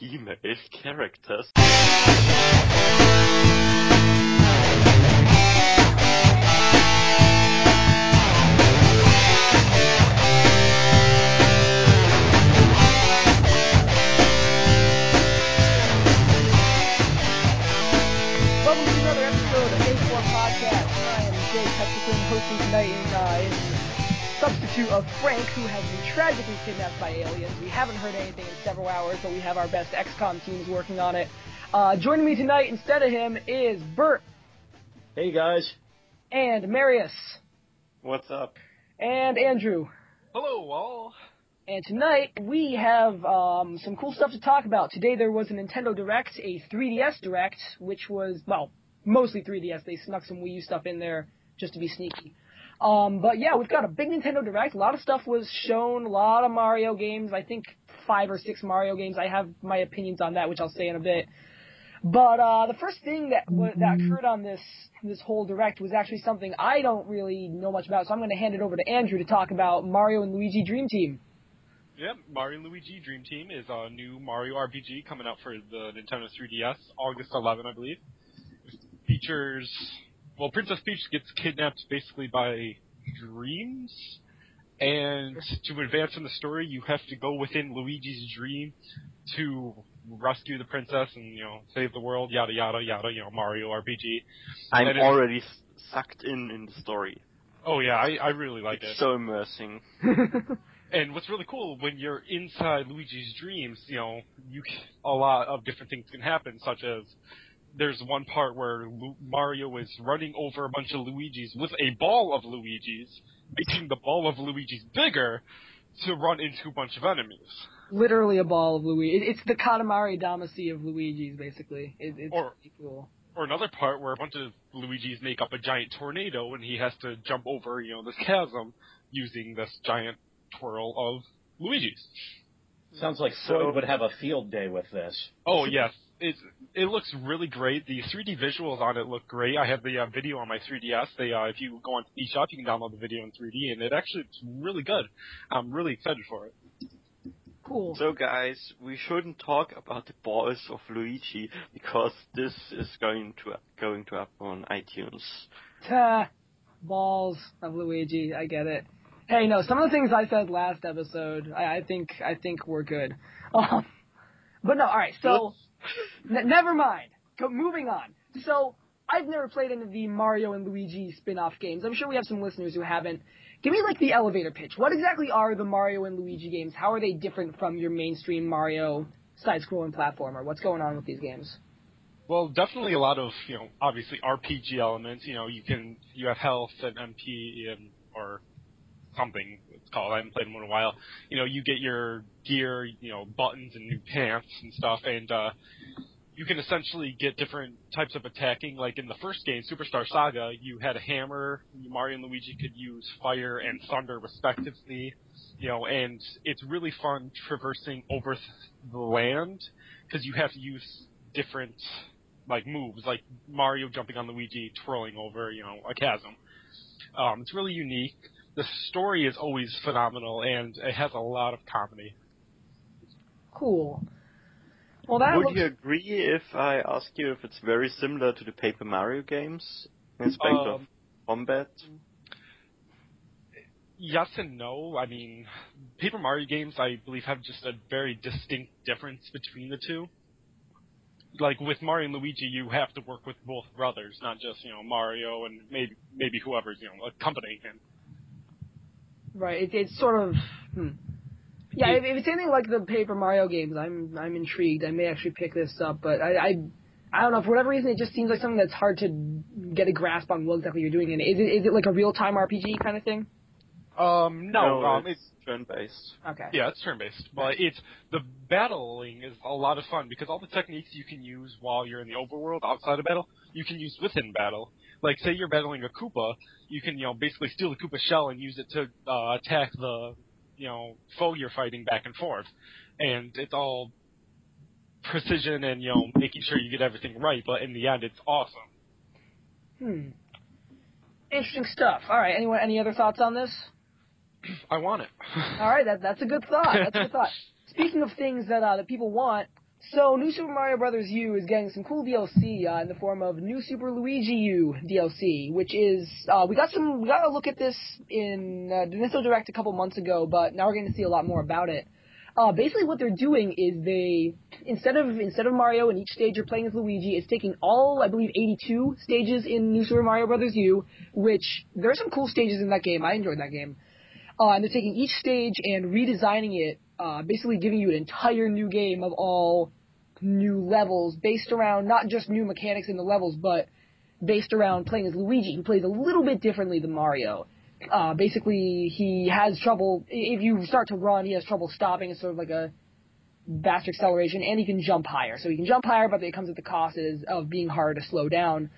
female characters. Welcome to another episode of A4 Podcast. I am Jay Petchison, hosting tonight in, uh, in substitute of Frank, who has been tragically kidnapped by aliens. We haven't heard anything in several hours, but we have our best XCOM teams working on it. Uh, joining me tonight instead of him is Bert Hey guys. and Marius What's up? and Andrew. Hello, all. And tonight we have um, some cool stuff to talk about. Today there was a Nintendo Direct, a 3DS Direct, which was well mostly 3DS. They snuck some Wii U stuff in there just to be sneaky. Um, but yeah, we've got a big Nintendo Direct. A lot of stuff was shown. A lot of Mario games. I think five or six Mario games. I have my opinions on that, which I'll say in a bit. But uh, the first thing that wa- that occurred on this this whole direct was actually something I don't really know much about. So I'm going to hand it over to Andrew to talk about Mario and Luigi Dream Team. Yep, Mario and Luigi Dream Team is a new Mario RPG coming out for the Nintendo 3DS, August 11, I believe. It features, well, Princess Peach gets kidnapped basically by dreams, and to advance in the story, you have to go within Luigi's dream to rescue the princess and you know save the world, yada yada yada. You know, Mario RPG. I'm And it- already s- sucked in in the story. Oh yeah, I, I really like it. So immersing. And what's really cool when you're inside Luigi's dreams, you know, you a lot of different things can happen, such as there's one part where Lu- Mario is running over a bunch of Luigi's with a ball of Luigi's, making the ball of Luigi's bigger to run into a bunch of enemies. Literally a ball of Luigi. It's the Katamari Damacy of Luigi's, basically. It, it's Or- pretty cool. Or another part where a bunch of Luigi's make up a giant tornado and he has to jump over, you know, this chasm using this giant twirl of Luigi's. Sounds like So- Freud would have a field day with this. Oh yes, it it looks really great. The 3D visuals on it look great. I have the uh, video on my 3DS. They uh, if you go on eShop, you can download the video in 3D, and it actually looks really good. I'm really excited for it. Cool. So guys, we shouldn't talk about the balls of Luigi because this is going to going to up on iTunes. Ta. Balls of Luigi. I get it. Hey, no, some of the things I said last episode, I, I think I think were good. Um, but no, all right. So, n- never mind. Go, moving on. So, I've never played any of the Mario and Luigi spin-off games. I'm sure we have some listeners who haven't. Give me like the elevator pitch. What exactly are the Mario and Luigi games? How are they different from your mainstream Mario side-scrolling platformer? What's going on with these games? Well, definitely a lot of you know obviously RPG elements. You know you can you have health and MP and or something it's called. I haven't played them in a while. You know you get your gear, you know buttons and new pants and stuff, and uh, you can essentially get different types of attacking. Like in the first game, Superstar Saga, you had a hammer. Mario and Luigi could use fire and thunder respectively. You know, and it's really fun traversing over the land because you have to use different like moves, like Mario jumping on Luigi, twirling over, you know, a chasm. Um, it's really unique. The story is always phenomenal, and it has a lot of comedy. Cool. Well, that Would looks you agree if I ask you if it's very similar to the Paper Mario games in respect of Um, combat? Yes and no. I mean, Paper Mario games, I believe, have just a very distinct difference between the two. Like with Mario and Luigi, you have to work with both brothers, not just you know Mario and maybe maybe whoever's you know accompanying him. Right. It, it's sort of. Hmm. Yeah, if, if it's anything like the Paper Mario games, I'm I'm intrigued. I may actually pick this up, but I I, I don't know for whatever reason it just seems like something that's hard to get a grasp on what exactly you're doing. And is it is it like a real time RPG kind of thing? Um, no, um, it's turn-based. Okay. Yeah, it's turn-based, but it's the battling is a lot of fun because all the techniques you can use while you're in the overworld outside of battle, you can use within battle. Like, say you're battling a Koopa, you can, you know, basically steal the Koopa shell and use it to uh, attack the, you know, foe you're fighting back and forth, and it's all precision and you know making sure you get everything right. But in the end, it's awesome. Hmm. Interesting stuff. All right. Anyone? Any other thoughts on this? I want it. All right. That that's a good thought. That's a good thought. Speaking of things that uh, that people want, So, New Super Mario Bros. U is getting some cool DLC uh, in the form of New Super Luigi U DLC, which is uh, we got some we got a look at this in uh, Nintendo Direct a couple months ago, but now we're going to see a lot more about it. Uh, basically, what they're doing is they instead of instead of Mario in each stage you're playing as Luigi, it's taking all I believe 82 stages in New Super Mario Bros. U, which there are some cool stages in that game. I enjoyed that game. Uh, and they're taking each stage and redesigning it, uh, basically giving you an entire new game of all new levels based around not just new mechanics in the levels, but based around playing as Luigi, who plays a little bit differently than Mario. Uh, basically, he has trouble, if you start to run, he has trouble stopping. It's sort of like a faster acceleration, and he can jump higher. So he can jump higher, but it comes at the cost of being hard to slow down.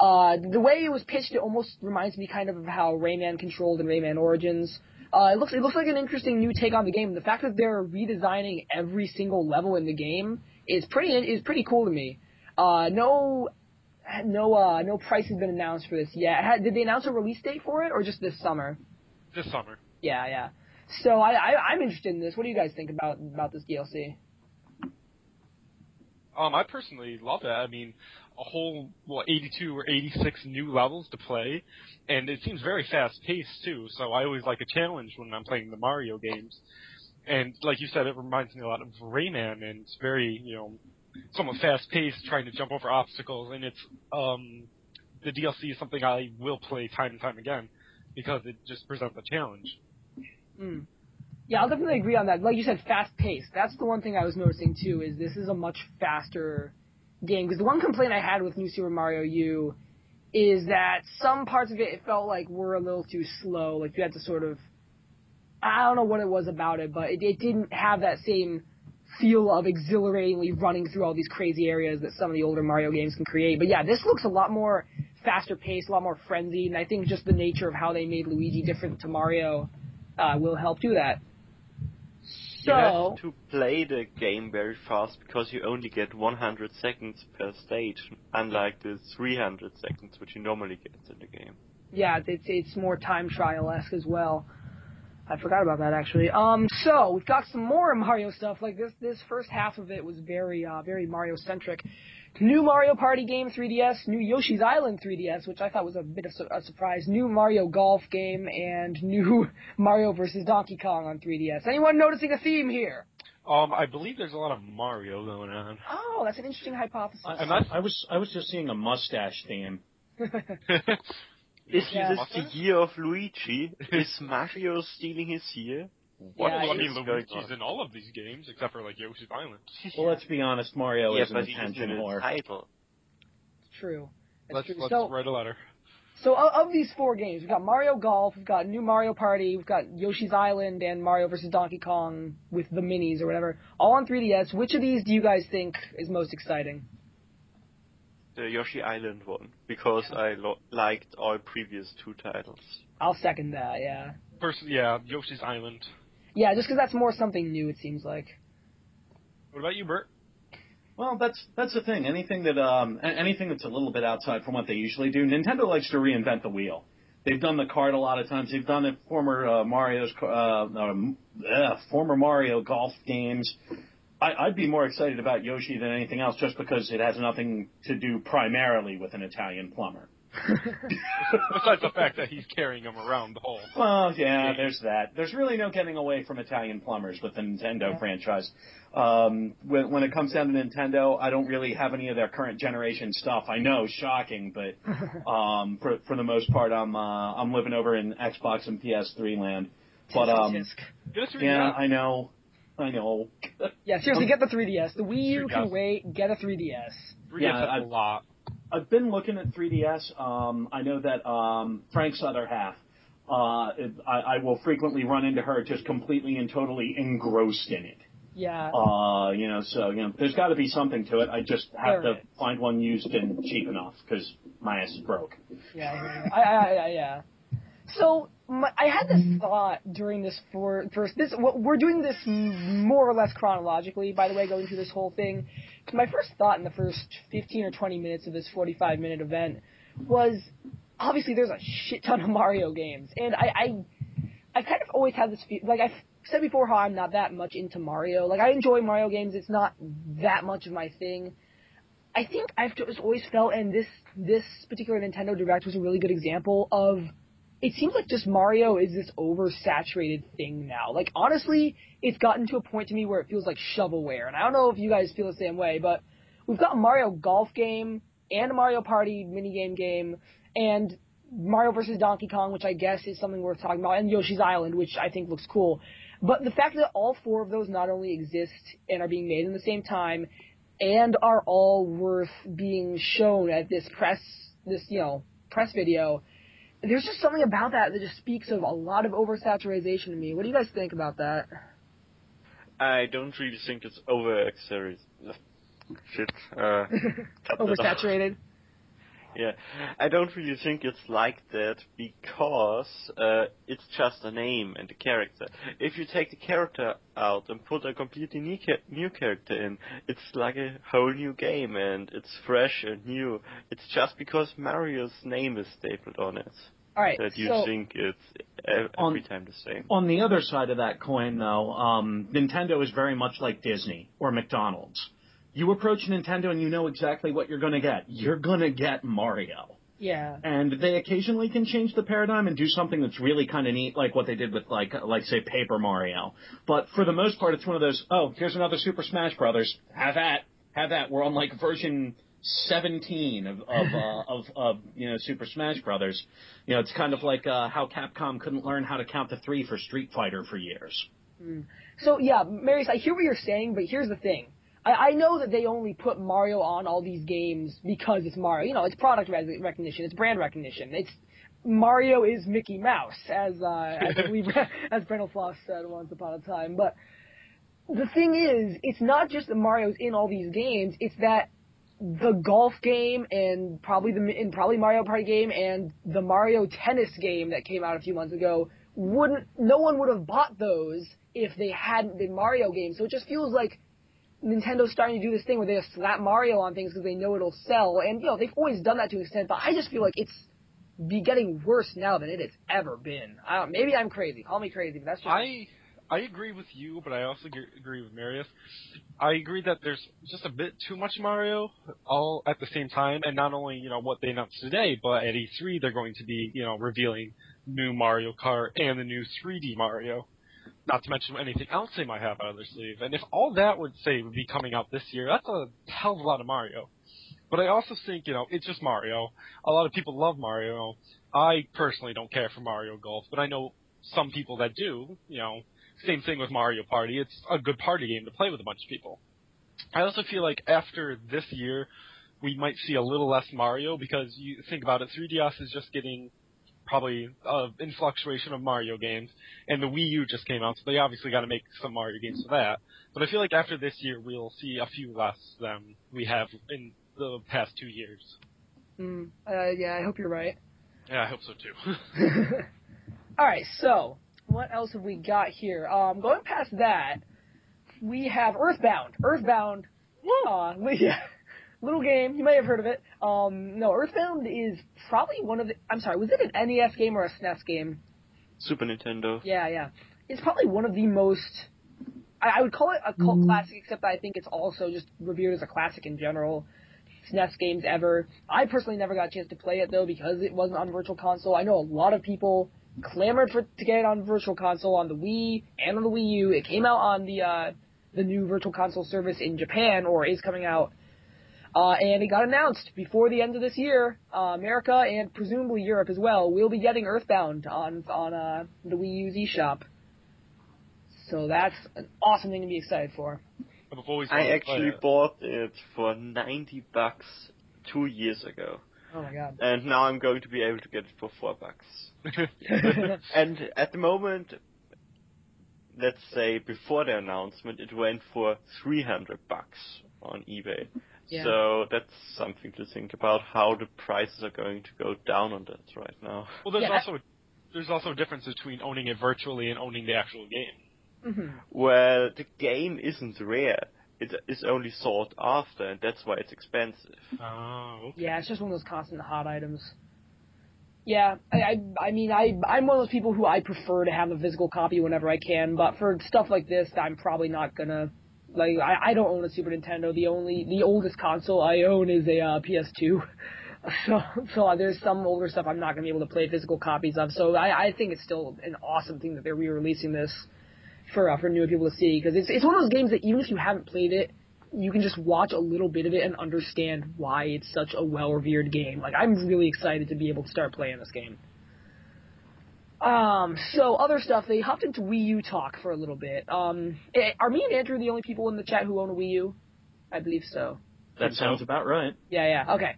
Uh, the way it was pitched, it almost reminds me kind of of how Rayman controlled in Rayman Origins. Uh, it looks it looks like an interesting new take on the game. The fact that they're redesigning every single level in the game is pretty is pretty cool to me. Uh, no, no, uh, no price has been announced for this yet. Had, did they announce a release date for it, or just this summer? This summer. Yeah, yeah. So I, I I'm interested in this. What do you guys think about about this DLC? Um, I personally love it. I mean, a whole well, 82 or 86 new levels to play, and it seems very fast paced too. So I always like a challenge when I'm playing the Mario games. And like you said, it reminds me a lot of Rayman, and it's very you know somewhat fast paced, trying to jump over obstacles, and it's um the DLC is something I will play time and time again because it just presents a challenge. Mm. Yeah, I'll definitely agree on that. Like you said, fast paced. That's the one thing I was noticing too. Is this is a much faster game? Because the one complaint I had with New Super Mario U is that some parts of it it felt like were a little too slow. Like you had to sort of, I don't know what it was about it, but it, it didn't have that same feel of exhilaratingly running through all these crazy areas that some of the older Mario games can create. But yeah, this looks a lot more faster paced, a lot more frenzied, and I think just the nature of how they made Luigi different to Mario uh, will help do that. You have to play the game very fast because you only get 100 seconds per stage, unlike the 300 seconds which you normally get in the game. yeah, it's it's more time trial esque as well. I forgot about that actually. Um, so we've got some more Mario stuff. Like this, this first half of it was very, uh, very Mario centric. New Mario Party game 3DS, new Yoshi's Island 3DS, which I thought was a bit of su- a surprise. New Mario Golf game and new Mario vs Donkey Kong on 3DS. Anyone noticing a theme here? Um, I believe there's a lot of Mario going on. Oh, that's an interesting hypothesis. I, And that's- I was I was just seeing a mustache theme. Is Yeah. this the year of Luigi? Is Mario stealing his year? What Yeah, well, I is mean, going Luigi's on? in all of these games except for like Yoshi's Island. Well, let's be honest, Mario yeah, is an but he's attention in the whore. title. It's true. It's Let's true. let's So, write a letter. So of, of these four games, we've got Mario Golf, we've got New Mario Party, we've got Yoshi's Island, and Mario vs. Donkey Kong with the minis or whatever, all on 3DS. Which of these do you guys think is most exciting? The Yoshi Island one, because I lo- liked all previous two titles. I'll second that. Yeah, First, yeah, Yoshi's Island. Yeah, just because that's more something new. It seems like. What about you, Bert? Well, that's that's the thing. Anything that um anything that's a little bit outside from what they usually do. Nintendo likes to reinvent the wheel. They've done the card a lot of times. They've done it former uh, Mario's uh, uh, former Mario golf games. I, I'd be more excited about Yoshi than anything else, just because it has nothing to do primarily with an Italian plumber. Besides the fact that he's carrying him around the whole. Well, yeah, there's that. There's really no getting away from Italian plumbers with the Nintendo Yeah. franchise. Um, when, when it comes down to Nintendo, I don't really have any of their current generation stuff. I know, shocking, but um, for for the most part, I'm uh, I'm living over in Xbox and PS3 land. But um, Tisk. Get a 3DS. yeah, I know, I know. yeah, seriously, get the 3DS. The Wii U can wait. Get a 3DS. 3DS Yeah, has I- a lot. I've been looking at 3DS. Um, I know that um, Frank's other half. Uh, I, I will frequently run into her just completely and totally engrossed in it. Yeah. Uh, you know, so you know, there's got to be something to it. I just have to find one used and cheap enough because my ass is broke. Yeah, I. I, I, I, yeah. So I had this thought during this for first this we're doing this more or less chronologically. By the way, going through this whole thing, my first thought in the first fifteen or twenty minutes of this forty-five minute event was obviously there's a shit ton of Mario games, and I I, I kind of always had this like I said before how I'm not that much into Mario. Like I enjoy Mario games. It's not that much of my thing. I think I've just always felt, and this this particular Nintendo Direct was a really good example of. It seems like just Mario is this oversaturated thing now. Like honestly, it's gotten to a point to me where it feels like shovelware, and I don't know if you guys feel the same way, but we've got a Mario Golf game and a Mario Party minigame game, and Mario vs. Donkey Kong, which I guess is something worth talking about, and Yoshi's Island, which I think looks cool. But the fact that all four of those not only exist and are being made in the same time, and are all worth being shown at this press, this you know press video, there's just something about that that just speaks of a lot of oversaturation to me. What do you guys think about that? I don't really think it's over Shit. Uh, Oversaturated. Yeah, I don't really think it's like that because uh, it's just a name and a character. If you take the character out and put a completely new, ca- new character in, it's like a whole new game and it's fresh and new. It's just because Mario's name is stapled on it. All right, that you so think it's every On- time the same. On the other side of that coin, though, um, Nintendo is very much like Disney or McDonald's. You approach Nintendo and you know exactly what you're going to get. You're going to get Mario. yeah, And they occasionally can change the paradigm and do something that's really kind of neat, like what they did with like, like say Paper Mario. But for the most part, it's one of those. Oh, here's another Super Smash Brothers. Have that. Have that. We're on like version 17 of of, uh, of of you know Super Smash Brothers. You know, it's kind of like uh, how Capcom couldn't learn how to count to three for Street Fighter for years. So yeah, Marius, I hear what you're saying, but here's the thing. I, I know that they only put Mario on all these games because it's Mario. You know, it's product re- recognition, it's brand recognition. It's Mario is Mickey Mouse, as uh, I believe as Brendan Floss said once upon a time. But the thing is, it's not just that Mario's in all these games. It's that the golf game and probably the and probably Mario Party game and the Mario Tennis game that came out a few months ago wouldn't. No one would have bought those if they hadn't been Mario games. So it just feels like Nintendo's starting to do this thing where they just slap Mario on things because they know it'll sell. And, you know, they've always done that to an extent, but I just feel like it's be getting worse now than it has ever been. I don't, maybe I'm crazy. Call me crazy, but that's just. I I agree with you, but I also agree with Marius. I agree that there's just a bit too much Mario all at the same time, and not only you know what they announced today, but at E3 they're going to be you know revealing new Mario Kart and the new 3D Mario. Not to mention anything else they might have out of their sleeve. And if all that would say would be coming out this year, that's a hell of a lot of Mario. But I also think, you know, it's just Mario. A lot of people love Mario. I personally don't care for Mario Golf, but I know some people that do. You know, same thing with Mario Party. It's a good party game to play with a bunch of people. I also feel like after this year, we might see a little less Mario because you think about it, 3DS is just getting probably uh, in fluctuation of Mario games, and the Wii U just came out, so they obviously got to make some Mario games for that. But I feel like after this year, we'll see a few less than we have in the past two years. Mm, uh, yeah, I hope you're right. Yeah, I hope so too. All right, so what else have we got here? Um, going past that, we have Earthbound. Earthbound. Uh, yeah, little game. You may have heard of it. Um, no, Earthbound is probably one of the. I'm sorry, was it an NES game or a SNES game? Super Nintendo. Yeah, yeah. It's probably one of the most. I, I would call it a cult classic, except I think it's also just revered as a classic in general. SNES games ever. I personally never got a chance to play it though because it wasn't on Virtual Console. I know a lot of people clamored for to get it on Virtual Console on the Wii and on the Wii U. It came out on the uh, the new Virtual Console service in Japan, or is coming out. Uh, and it got announced before the end of this year. Uh, America and presumably Europe as well will be getting Earthbound on on uh, the Wii U's eShop. So that's an awesome thing to be excited for. I've always I wanted to actually bought it for 90 bucks two years ago. Oh my god. And now I'm going to be able to get it for 4 bucks. and at the moment, let's say before the announcement, it went for 300 bucks on eBay. Yeah. So that's something to think about how the prices are going to go down on that right now. Well, there's Yeah. also there's also a difference between owning it virtually and owning the actual game. hmm Well, the game isn't rare. It is only sought after, and that's why it's expensive. Oh, okay. Yeah, it's just one of those constant hot items. Yeah, I, I, I mean, I, I'm one of those people who I prefer to have a physical copy whenever I can, but for stuff like this, I'm probably not gonna, like, I, I don't own a Super Nintendo. The only, the oldest console I own is a uh, PS2. So, so there's some older stuff I'm not gonna be able to play physical copies of. So I, I think it's still an awesome thing that they're re-releasing this for uh, for newer people to see because it's it's one of those games that even if you haven't played it, you can just watch a little bit of it and understand why it's such a well revered game. Like I'm really excited to be able to start playing this game. Um, so other stuff, they hopped into Wii U talk for a little bit. Um, eh, are me and Andrew the only people in the chat who own a Wii U? I believe so. That sounds about right. Yeah, yeah. Okay.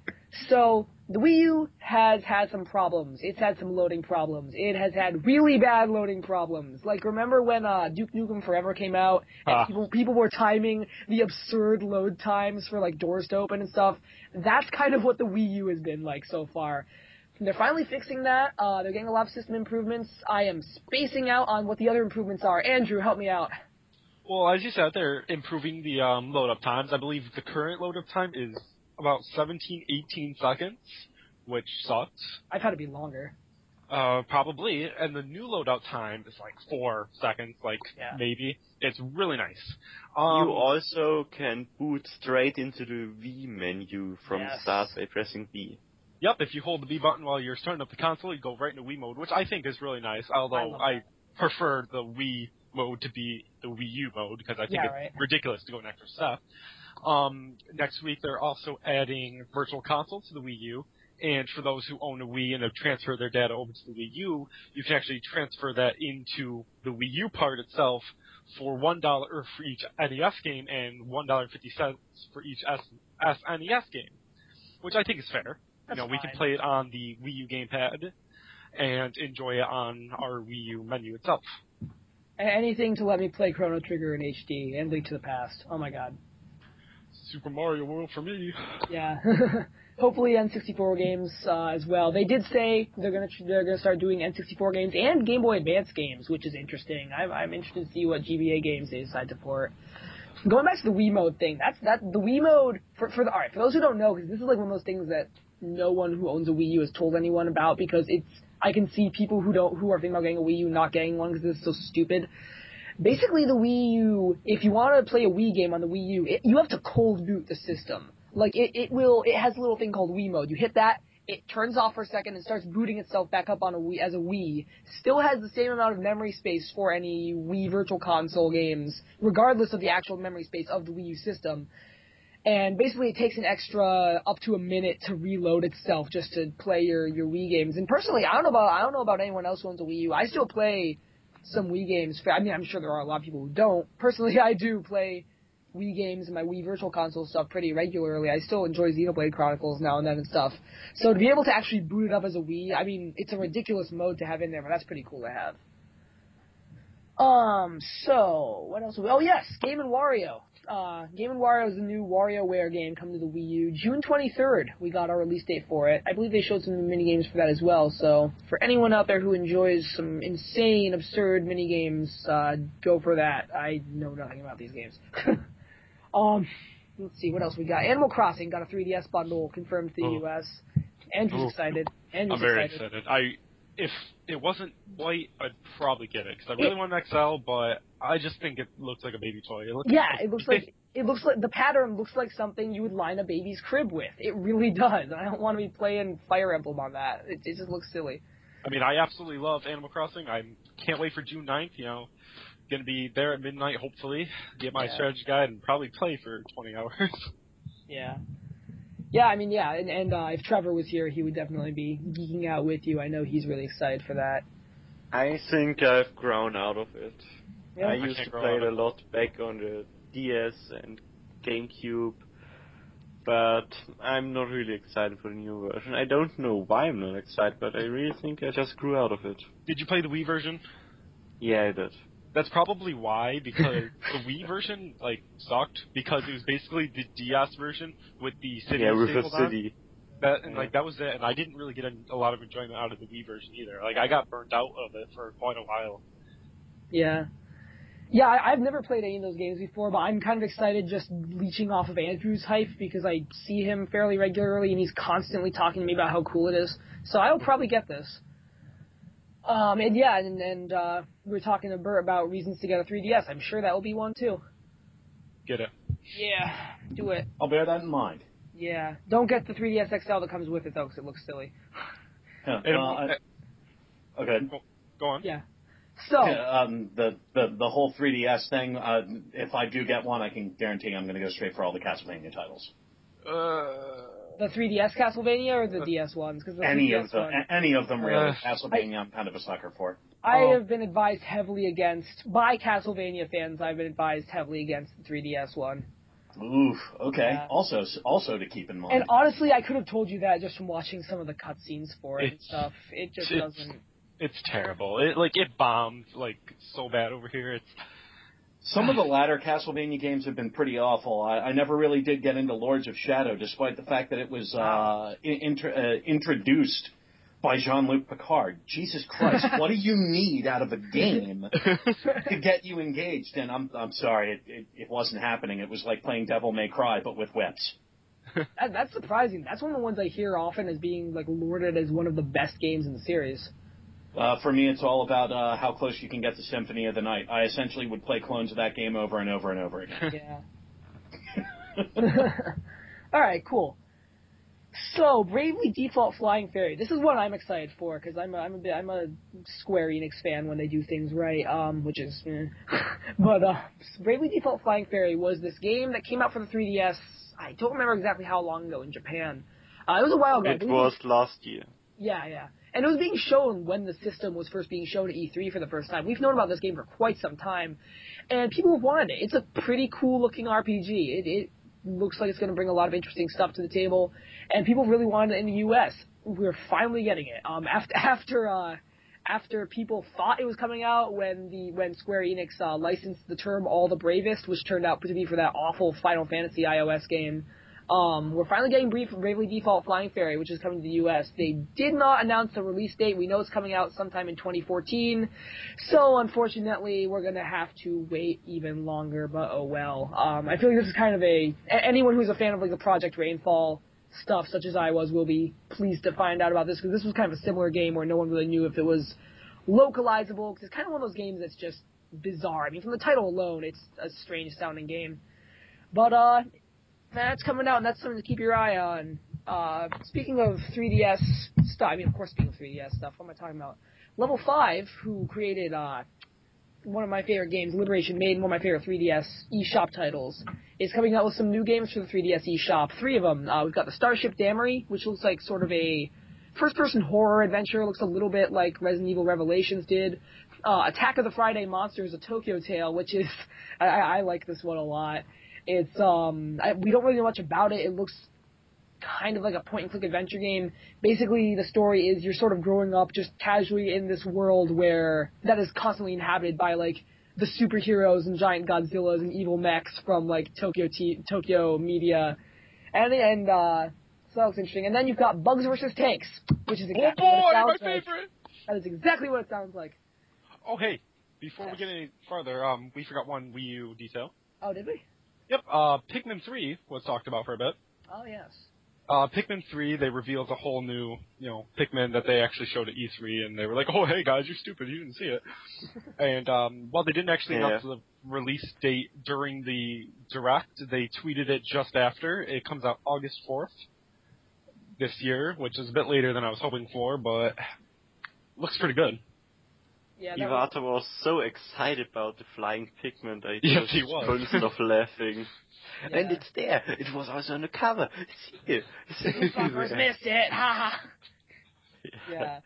So the Wii U has had some problems. It's had some loading problems. It has had really bad loading problems. Like remember when uh, Duke Nukem Forever came out and Ah. people people were timing the absurd load times for like doors to open and stuff. That's kind of what the Wii U has been like so far. They're finally fixing that. Uh, they're getting a lot of system improvements. I am spacing out on what the other improvements are. Andrew, help me out. Well, as you said, they're improving the um, load up times. I believe the current load up time is about 17, 18 seconds, which sucks. I've had to be longer. Uh, probably. And the new loadout time is like four seconds, like Yeah. maybe. It's really nice. Um, you also can boot straight into the Wii menu from Yes. the start by pressing B. Yep, if you hold the B button while you're starting up the console, you go right into Wii mode, which I think is really nice. Although love I, prefer the Wii mode to be the Wii U mode because I think Yeah, it's right. ridiculous to go an extra step. Um, next week they're also adding Virtual Console to the Wii U, and for those who own a Wii and have transferred their data over to the Wii U, you can actually transfer that into the Wii U part itself for one dollar for each NES game and one dollar fifty cents for each S- SNES game, which I think is fair. That's you know, we can play it on the Wii U gamepad and enjoy it on our Wii U menu itself. Anything to let me play Chrono Trigger in HD and Link to the Past. Oh my god. Super Mario World for me. Yeah. Hopefully N64 games uh, as well. They did say they're gonna they're gonna start doing N64 games and Game Boy Advance games, which is interesting. I'm, I'm interested to see what GBA games they decide to port. Going back to the Wii mode thing, that's that the Wii mode for for the all right for those who don't know because this is like one of those things that no one who owns a Wii U has told anyone about because it's I can see people who don't who are thinking about getting a Wii U not getting one because is so stupid. Basically, the Wii U, if you want to play a Wii game on the Wii U, it, you have to cold boot the system. Like it, it will, it has a little thing called Wii mode. You hit that, it turns off for a second and starts booting itself back up on a Wii as a Wii. Still has the same amount of memory space for any Wii Virtual Console games, regardless of the actual memory space of the Wii U system. And basically, it takes an extra up to a minute to reload itself just to play your your Wii games. And personally, I don't know about I don't know about anyone else who owns a Wii U. I still play some Wii games. I mean, I'm sure there are a lot of people who don't. Personally, I do play Wii games and my Wii Virtual Console stuff pretty regularly. I still enjoy Xenoblade Chronicles now and then and stuff. So to be able to actually boot it up as a Wii, I mean, it's a ridiculous mode to have in there, but that's pretty cool to have. Um, so what else? Oh yes, Game and Wario. Uh, Game and Wario is the new WarioWare game coming to the Wii U. June 23rd, we got our release date for it. I believe they showed some mini games for that as well. So for anyone out there who enjoys some insane, absurd mini games, uh, go for that. I know nothing about these games. um, let's see what else we got. Animal Crossing got a 3DS bundle confirmed to the Oh. US. Andrew's Oh. excited. Andrew's I'm very excited. excited. I if it wasn't white, I'd probably get it because I really want an XL, but I just think it looks like a baby toy. It looks Yeah, it looks like it looks like the pattern looks like something you would line a baby's crib with. It really does. I don't want to be playing Fire Emblem on that. It, it just looks silly. I mean, I absolutely love Animal Crossing. I can't wait for June 9th. You know, gonna be there at midnight, hopefully. Get my Yeah. strategy guide and probably play for 20 hours. Yeah. Yeah, I mean, yeah, and, and uh, if Trevor was here, he would definitely be geeking out with you. I know he's really excited for that. I think I've grown out of it. Yeah. I I used to play it a lot back on the DS and GameCube, but I'm not really excited for the new version. I don't know why I'm not excited, but I really think I just grew out of it. Did you play the Wii version? Yeah, I did. That's probably why, because the Wii version like sucked because it was basically the DS version with the city yeah, with a on. city. That and Yeah. like that was it, and I didn't really get a, a lot of enjoyment out of the Wii version either. Like I got burnt out of it for quite a while. Yeah. Yeah, I, I've never played any of those games before, but I'm kind of excited just leeching off of Andrew's hype because I see him fairly regularly and he's constantly talking to me about how cool it is. So I'll probably get this. Um, and yeah, and, and uh, we were talking to Bert about reasons to get a 3DS. I'm sure that will be one too. Get it? Yeah, do it. I'll bear that in mind. Yeah, don't get the 3DS XL that comes with it though, because it looks silly. Yeah, And- uh, I- okay. Go, go on. Yeah. So Yeah, um, the, the the whole 3DS thing. Uh, if I do get one, I can guarantee I'm going to go straight for all the Castlevania titles. Uh, the 3DS Castlevania or the DS ones? Because Any of them, one, any of them really. Uh, Castlevania, I'm kind of a sucker for. I Oh. have been advised heavily against by Castlevania fans. I've been advised heavily against the 3DS one. Oof. Okay. Yeah. Also, also to keep in mind. And honestly, I could have told you that just from watching some of the cutscenes for it and stuff. It just it's- doesn't. it's terrible. It like it bombed like so bad over here. It's Some of the latter Castlevania games have been pretty awful. I, I never really did get into Lords of Shadow, despite the fact that it was uh, in, uh, introduced by Jean-Luc Picard. Jesus Christ, what do you need out of a game to get you engaged? And I'm I'm sorry, it, it, it wasn't happening. It was like playing Devil May Cry, but with whips. That, that's surprising. That's one of the ones I hear often as being like lauded as one of the best games in the series. Uh, for me, it's all about uh, how close you can get to Symphony of the Night. I essentially would play clones of that game over and over and over again. Yeah. All right, cool. So, Bravely Default Flying Fairy. This is what I'm excited for because I'm a, I'm a bit I'm a Square Enix fan when they do things right, um, which is, eh. but uh, Bravely Default Flying Fairy was this game that came out for the 3DS. I don't remember exactly how long ago in Japan. Uh, it was a while ago. It was last year. yeah, yeah. And it was being shown when the system was first being shown at E3 for the first time. We've known about this game for quite some time, and people have wanted it. It's a pretty cool looking RPG. It, it looks like it's going to bring a lot of interesting stuff to the table, and people really wanted it in the U.S. We're finally getting it. Um, after after uh, after people thought it was coming out when the when Square Enix uh, licensed the term All the Bravest, which turned out to be for that awful Final Fantasy iOS game. Um, we're finally getting brief Bravely Default Flying Fairy, which is coming to the U.S. They did not announce the release date. We know it's coming out sometime in 2014. So unfortunately, we're gonna have to wait even longer. But oh well. Um, I feel like this is kind of a a- anyone who's a fan of like the Project Rainfall stuff, such as I was, will be pleased to find out about this because this was kind of a similar game where no one really knew if it was localizable. Because it's kind of one of those games that's just bizarre. I mean, from the title alone, it's a strange sounding game. But uh, that's coming out, and that's something to keep your eye on. Uh, speaking of 3DS stuff, I mean, of course, speaking of 3DS stuff, what am I talking about? Level 5, who created uh, one of my favorite games, Liberation Maiden, one of my favorite 3DS eShop titles, is coming out with some new games for the 3DS eShop. Three of them. Uh, we've got the Starship Damrey, which looks like sort of a first-person horror adventure. Looks a little bit like Resident Evil Revelations did. Uh, Attack of the Friday Monsters, a Tokyo Tale, which is I I like this one a lot. It's um I, we don't really know much about it. It looks kind of like a point and click adventure game. Basically, the story is you're sort of growing up just casually in this world where that is constantly inhabited by like the superheroes and giant Godzillas and evil mechs from like Tokyo T- Tokyo media, and and uh, so that looks interesting. And then you've got Bugs versus Tanks, which is oh exactly boy, what it my sounds like. favorite. That is exactly what it sounds like. Oh hey, before we get any further, um, we forgot one Wii U detail. Oh, did we? Yep, uh, Pikmin 3 was talked about for a bit. Oh yes. Uh, Pikmin 3, they revealed a whole new, you know, Pikmin that they actually showed at E3, and they were like, oh, hey guys, you're stupid, you didn't see it. and, um, while they didn't actually Yeah. announce the release date during the direct, they tweeted it just after. It comes out August 4th this year, which is a bit later than I was hoping for, but looks pretty good. Yeah. That was, was so excited about the flying Pikmin. I Yes, just he was. couldn't stop laughing. And it's there. It was also on the cover. It's here. You fuckers missed it. Ha ha. Yeah.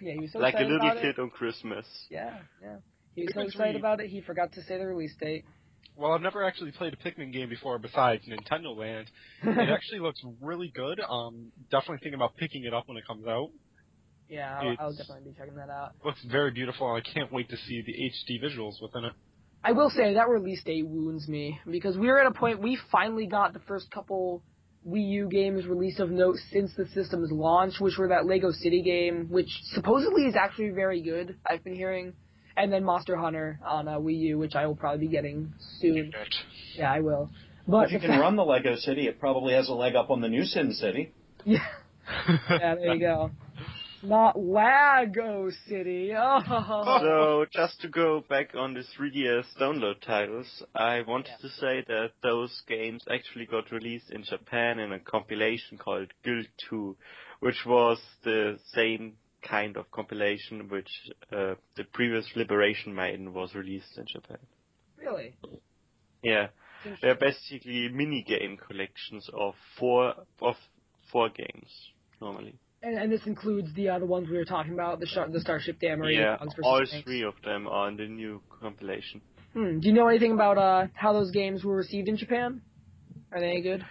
Yeah, he was so like a little about kid it. on Christmas. Yeah, yeah. He was so excited 3. about it, he forgot to say the release date. Well, I've never actually played a Pikmin game before besides Nintendo Land. It actually looks really good. Um, definitely thinking about picking it up when it comes out. Yeah, I'll, I'll definitely be checking that out. looks very beautiful, and I can't wait to see the HD visuals within it. I will say that release date wounds me because we're at a point we finally got the first couple Wii U games released of note since the system's launch, which were that Lego City game, which supposedly is actually very good. I've been hearing, and then Monster Hunter on uh, Wii U, which I will probably be getting soon. Yeah, I will. But if you can run the Lego City, it probably has a leg up on the new Sin City. yeah, yeah, there you go. Not Lago City. Oh. So just to go back on the 3DS download titles, I wanted to say that those games actually got released in Japan in a compilation called Guild 2, which was the same kind of compilation which uh, the previous Liberation Maiden was released in Japan. Really? Yeah, they're basically mini game collections of four of four games normally. And, and this includes the uh, the ones we were talking about, the Star- the Starship Damrey. Yeah, Bugs vs. all Tanks. three of them are in the new compilation. Hmm. Do you know anything about uh, how those games were received in Japan? Are they any good?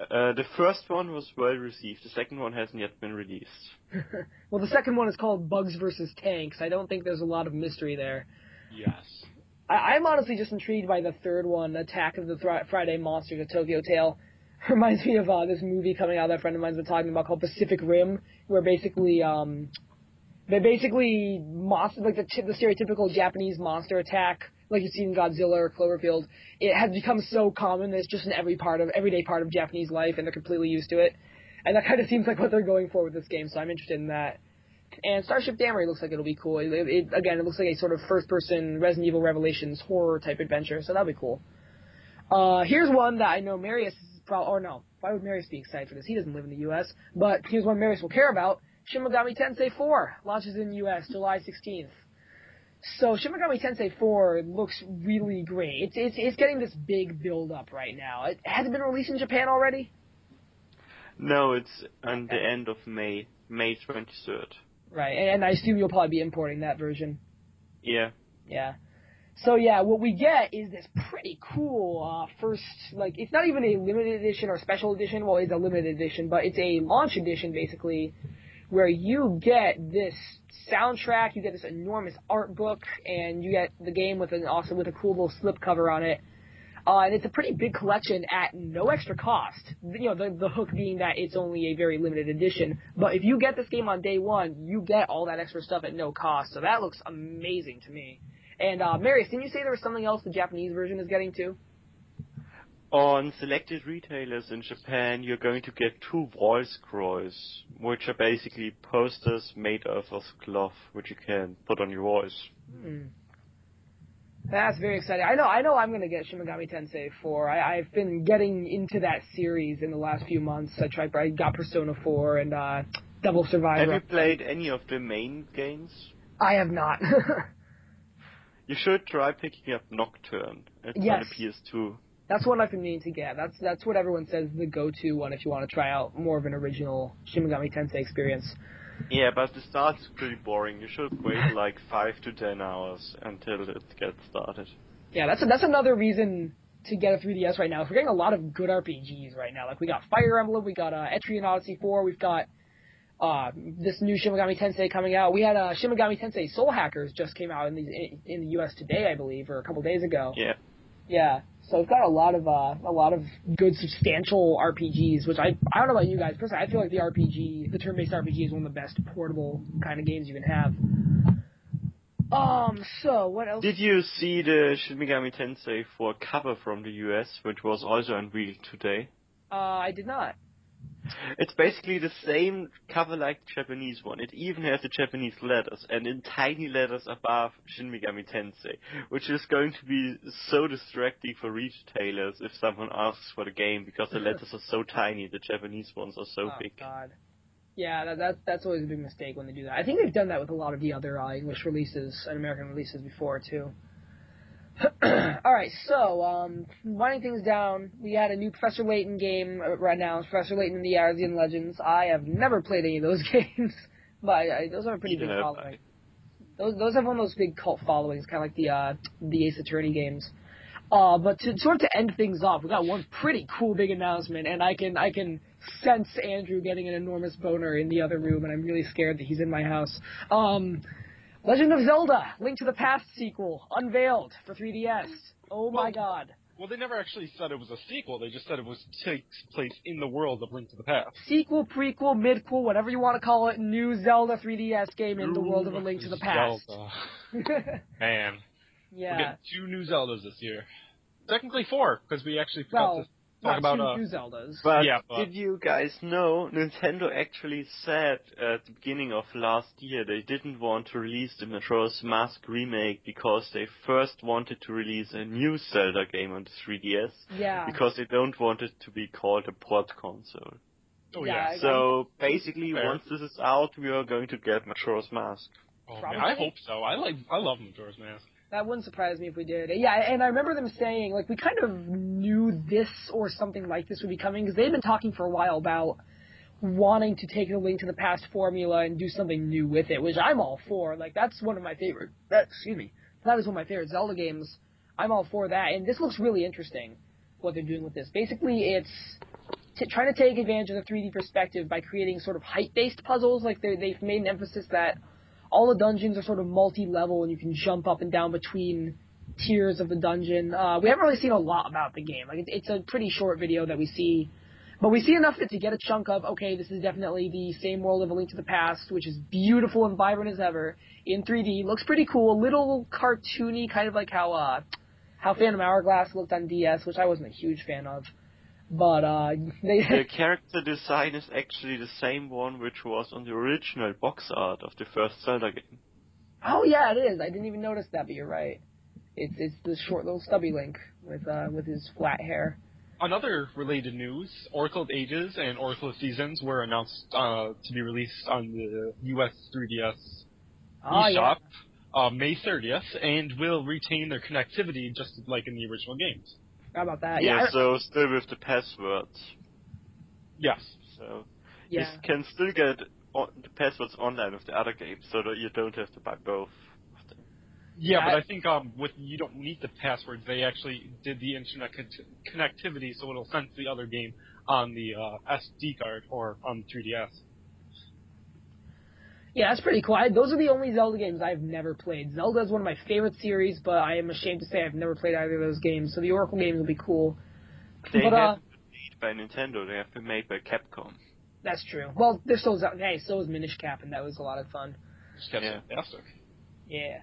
Uh, the first one was well received. The second one hasn't yet been released. well, the second one is called Bugs vs. Tanks. I don't think there's a lot of mystery there. Yes. I, I'm honestly just intrigued by the third one, Attack of the Thri- Friday Monsters at Tokyo Tale. Reminds me of uh, this movie coming out that a friend of mine's been talking about called Pacific Rim, where basically, um, they basically monster like the, t- the stereotypical Japanese monster attack, like you see in Godzilla or Cloverfield. It has become so common that it's just in every part of everyday part of Japanese life, and they're completely used to it. And that kind of seems like what they're going for with this game, so I'm interested in that. And Starship Damrey looks like it'll be cool. It, it, again, it looks like a sort of first-person Resident Evil Revelations horror type adventure, so that'll be cool. Uh, here's one that I know Marius probably, or no, why would Marius be excited for this? He doesn't live in the U.S. But here's one Marius will care about. Shin Megami Tensei 4 launches in the U.S. July 16th. So Shin Megami Tensei 4 looks really great. It's it's it's getting this big build up right now. It has it been released in Japan already? No, it's on the end of May, May 23rd. Right, and, and I assume you'll probably be importing that version. Yeah. Yeah. So yeah, what we get is this pretty cool uh, first, like it's not even a limited edition or special edition. Well, it's a limited edition, but it's a launch edition basically, where you get this soundtrack, you get this enormous art book, and you get the game with an also with a cool little slipcover on it. Uh, and it's a pretty big collection at no extra cost. You know, the, the hook being that it's only a very limited edition. But if you get this game on day one, you get all that extra stuff at no cost. So that looks amazing to me. And uh, Marius, didn't you say there was something else the Japanese version is getting too? On selected retailers in Japan, you're going to get two wall scrolls, which are basically posters made out of cloth, which you can put on your walls. Hmm. That's very exciting. I know, I know, I'm gonna get Shin Megami Tensei 4. I, I've been getting into that series in the last few months. I tried, I got Persona 4 and uh, Devil Survivor. Have you played any of the main games? I have not. You should try picking up Nocturne. It's Yes. on the PS2. That's one I've been meaning to get. That's that's what everyone says is the go-to one if you want to try out more of an original Shin Megami Tensei experience. Yeah, but the start is pretty boring. You should wait like five to ten hours until it gets started. Yeah, that's a, that's another reason to get a 3DS right now. We're getting a lot of good RPGs right now. Like we got Fire Emblem, we got uh, Etrian Odyssey 4, we've got uh, this new Shin Megami Tensei coming out. We had uh, Shin Megami Tensei Soul Hackers just came out in the in, in the US today, I believe, or a couple days ago. Yeah. Yeah. So we've got a lot of uh, a lot of good substantial RPGs, which I I don't know about you guys. Personally, I feel like the RPG, the turn-based RPG, is one of the best portable kind of games you can have. Um. So what else? Did you see the Shin Megami Tensei 4 cover from the US, which was also unveiled today? Uh, I did not. It's basically the same cover like the Japanese one. It even has the Japanese letters, and in tiny letters above Shin Megami Tensei, which is going to be so distracting for retailers if someone asks for the game, because the letters are so tiny, the Japanese ones are so oh big. God. Yeah, that, that that's always a big mistake when they do that. I think they've done that with a lot of the other uh, English releases and American releases before too. All right, so um, winding things down, we had a new Professor Layton game uh, right now. Professor Layton and the Azran Legends. I have never played any of those games, but I, I, those are a pretty big following. Those those have one of those big cult followings, kind of like the uh, the Ace Attorney games. Uh, but to sort of to end things off, we got one pretty cool big announcement, and I can I can sense Andrew getting an enormous boner in the other room, and I'm really scared that he's in my house. Um, Legend of Zelda: Link to the Past sequel unveiled for 3DS. Oh my Well- God! Well, they never actually said it was a sequel. They just said it was takes place in the world of Link to the Past. Sequel, prequel, midquel, whatever you want to call it, new Zelda 3DS game in the world of A Link to the Past. Zelda. Man, we're yeah. getting two new Zeldas this year. Technically four, because we actually forgot Well, to talk not about two uh, new Zeldas. But Yeah, but- did you guys know Nintendo actually said at the beginning of last year they didn't want to release the Majora's Mask remake because they first wanted to release a new Zelda game on the 3DS yeah. because they don't want it to be called a port console. Oh Yeah, yeah. So basically, Fair. once this is out, we are going to get Majora's Mask. Oh, man, I hope so. I like. I love Majora's Mask. That wouldn't surprise me if we did. Yeah, and I remember them saying, like, we kind of knew this or something like this would be coming because they've been talking for a while about wanting to take the Link to the Past formula and do something new with it, which I'm all for. Like, that's one of my favorite. That, excuse me. That is one of my favorite Zelda games. I'm all for that, and this looks really interesting. What they're doing with this, basically, it's t- trying to take advantage of the 3D perspective by creating sort of height-based puzzles. Like they they've made an emphasis that all the dungeons are sort of multi-level and you can jump up and down between tiers of the dungeon. Uh, we haven't really seen a lot about the game. Like it, it's a pretty short video that we see, but we see enough of it to get a chunk of okay, this is definitely the same world of A Link to the Past, which is beautiful and vibrant as ever in 3D. Looks pretty cool, a little cartoony, kind of like how uh, how Phantom Hourglass looked on DS, which I wasn't a huge fan of. But uh, they The character design is actually the same one which was on the original box art of the first Zelda game. Oh yeah, it is. I didn't even notice that, but you're right. It's it's the short little stubby Link with uh with his flat hair. Another related news: Oracle of Ages and Oracle of Seasons were announced uh, to be released on the US 3DS Oh yeah. eShop uh, May 30th, and will retain their connectivity just like in the original games. How about that? yeah, I- so still with the passwords. Yes. So yeah. you can still get o- the passwords online with the other games, so that you don't have to buy both. Yeah, Yeah, but I- I think um, with you don't need the passwords. They actually did the internet con- connectivity, so it'll sense the other game on the uh, SD card or on 3DS. Yeah, that's pretty cool. I, those are the only Zelda games I've never played. Zelda is one of my favorite series, but I am ashamed to say I've never played either of those games. So the Oracle games will be cool. They But, uh, haven't been made by Nintendo, they have been made by Capcom. That's true. Well, there's still Zelda. Hey, so was Minish Cap, and that was a lot of fun. Just kept Yeah. fantastic. Yeah.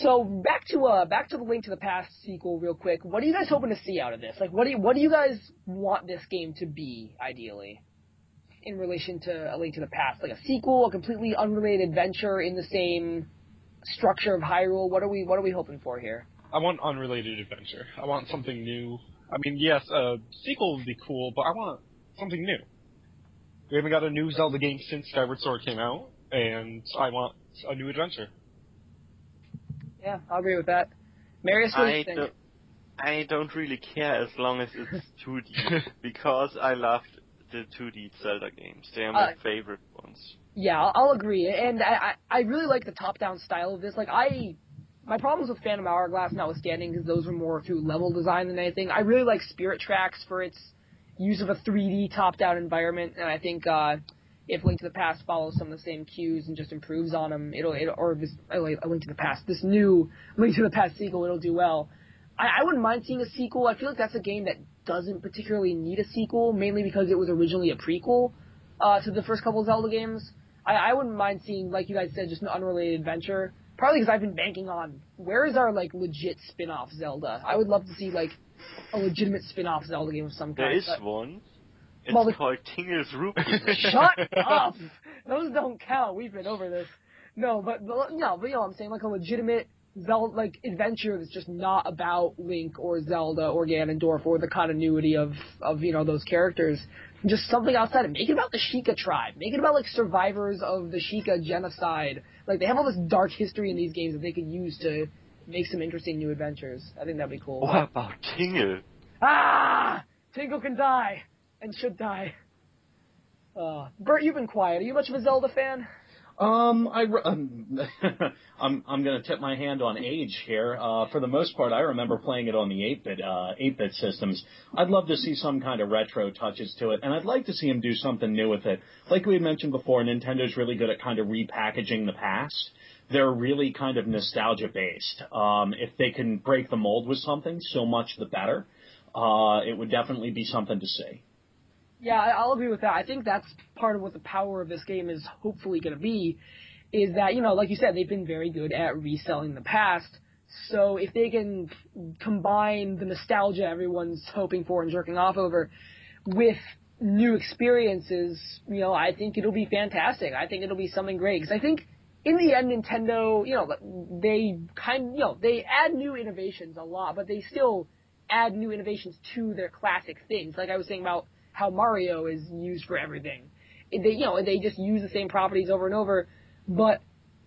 So back to uh back to the Link to the Past sequel real quick. What are you guys hoping to see out of this? Like what do you what do you guys want this game to be ideally? In relation to A Link to the Past? Like a sequel, a completely unrelated adventure in the same structure of Hyrule? What are we what are we hoping for here? I want unrelated adventure. I want something new. I mean, yes, a sequel would be cool, but I want something new. We haven't got a new Zelda game since Skyward Sword came out, and I want a new adventure. Yeah, I'll agree with that. Marius, what do you think? I don't really care as long as it's 2D, because I loved the 2D Zelda games. They are my Uh, favorite ones. Yeah, I'll, agree, and I, I I really like the top-down style of this. Like I, my problems with Phantom Hourglass notwithstanding, because those were more through level design than anything. I really like Spirit Tracks for its use of a 3D top-down environment, and I think uh, if Link to the Past follows some of the same cues and just improves on them, it'll, it'll or this uh, Link to the Past, this new Link to the Past sequel, it'll do well. I, I wouldn't mind seeing a sequel. I feel like that's a game that doesn't particularly need a sequel, mainly because it was originally a prequel uh, to the first couple Zelda games. I, I wouldn't mind seeing, like you guys said, just an unrelated adventure. Probably because I've been banking on where is our like legit spin-off Zelda. I would love to see like a legitimate spin-off Zelda game of some kind. There is but- one. It's Well, called Tingle's Rupee. Shut up! Those don't count. We've been over this. No, but, but no, but you know what I'm saying, like a legitimate Zelda like adventure that's just not about Link or Zelda or Ganondorf or the continuity of of you know those characters. Just something outside of make it about the Sheikah tribe. Make it about like survivors of the Sheikah genocide. Like they have all this dark history in these games that they could use to make some interesting new adventures. I think that'd be cool. What about Tingle? Ah! Tingle can die. And should die. Uh, Bert, you've been quiet. Are you much of a Zelda fan? Um, I re- um, I'm I'm gonna tip my hand on age here. Uh, for the most part, I remember playing it on the 8-bit uh, 8-bit systems. I'd love to see some kind of retro touches to it, and I'd like to see him do something new with it. Like we had mentioned before, Nintendo's really good at kind of repackaging the past. They're really kind of nostalgia based. Um, if they can break the mold with something, so much the better. uh, it would definitely be something to see. Yeah, I'll agree with that. I think that's part of what the power of this game is hopefully going to be, is that, you know, like you said, they've been very good at reselling the past. So if they can combine the nostalgia everyone's hoping for and jerking off over with new experiences, you know, I think it'll be fantastic. I think it'll be something great. Because I think in the end, Nintendo, you know, they kind, you know, they add new innovations a lot, but they still add new innovations to their classic things. Like I was saying about how Mario is used for everything. They, you know, they just use the same properties over and over. But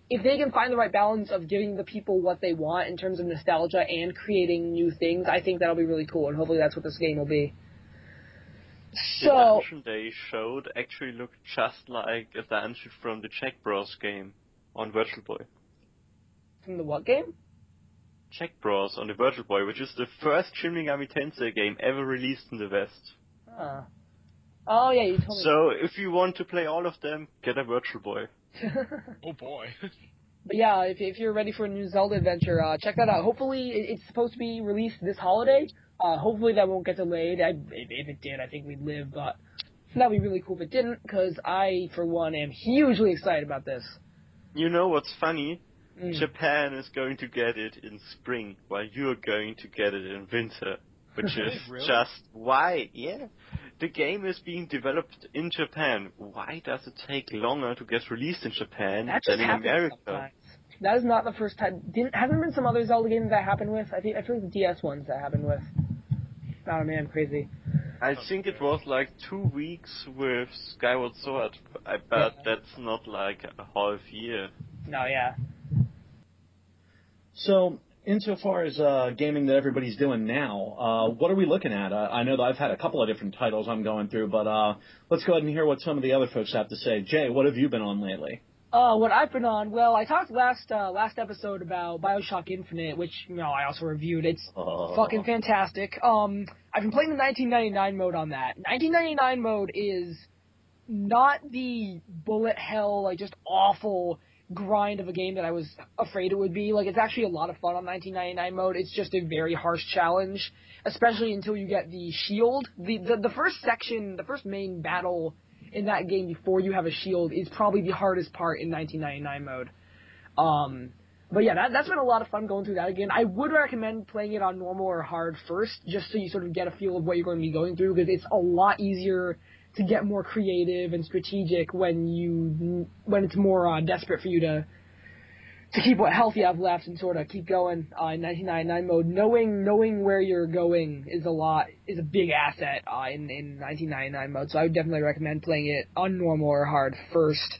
if they can find the right balance of giving the people what they want in terms of nostalgia and creating new things, I think that'll be really cool. And hopefully that's what this game will be. The So, dungeon they showed actually looked just like a dungeon from the Jack Bros game on Virtual Boy. from the what game? Jack Bros on the Virtual Boy, which is the first Shin Megami Tensei game ever released in the West. Huh. Oh yeah, you told me. So if you want to play all of them, get a Virtual Boy. Oh boy. But yeah, if, if you're ready for a new Zelda adventure, uh, check that out. Hopefully, it, it's supposed to be released this holiday. Uh, hopefully that won't get delayed. I, if, if it did, I think we'd live, but that'd be really cool if it didn't, because I, for one, am hugely excited about this. You know what's funny? Mm. Japan is going to get it in spring, while you're going to get it in winter. Which is Really? just why? Yeah. The game is being developed in Japan. Why does it take longer to get released in Japan That than in happens America? sometimes. That is not the first time. Didn't hasn't there been some other Zelda games that happened with? I think I feel like the DS ones that happened with. Oh man, crazy. I think it was like two weeks with Skyward Sword, I- but Yeah. that's not like a half year. No, yeah. So, insofar as uh, gaming that everybody's doing now, uh, what are we looking at? Uh, I know that I've had a couple of different titles I'm going through, but uh, let's go ahead and hear what some of the other folks have to say. Jay, what have you been on lately? Uh, what I've been on, well, I talked last uh, last episode about Bioshock Infinite, which you know I also reviewed. It's Uh, fucking fantastic. Um, I've been playing the 1999 mode on that. 1999 mode is not the bullet hell, like just awful grind of a game that I was afraid it would be. Like it's actually a lot of fun on 1999 mode. It's just a very harsh challenge, especially until you get the shield. The the, the first section, the first main battle in that game before you have a shield is probably the hardest part in 1999 mode. Um, but yeah, that, that's been a lot of fun going through that again. I would recommend playing it on normal or hard first, just so you sort of get a feel of what you're going to be going through, because it's a lot easier to get more creative and strategic when you when it's more uh, desperate for you to to keep what health you have left and sort of keep going uh, in 1999 mode. Knowing knowing where you're going is a lot is a big asset uh, in in 1999 mode. So I would definitely recommend playing it on normal or hard first.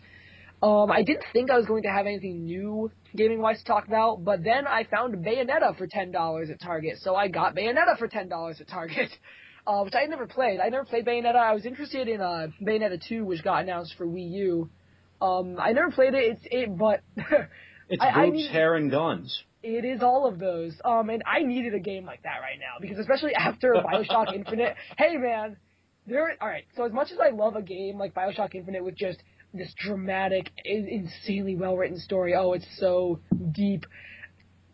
Um, I didn't think I was going to have anything new gaming wise to talk about, but then I found Bayonetta for ten dollars at Target, so I got Bayonetta for ten dollars at Target, uh, which I never played. I never played Bayonetta. I was interested in uh, Bayonetta two, which got announced for Wii U. Um, I never played it. It's it, but it's I- I boobs, need- hair, and guns. It is all of those. Um, and I needed a game like that right now because especially after Bioshock Infinite. Hey man, there. All right. So as much as I love a game like Bioshock Infinite with just this dramatic, insanely well written story, oh, it's so deep.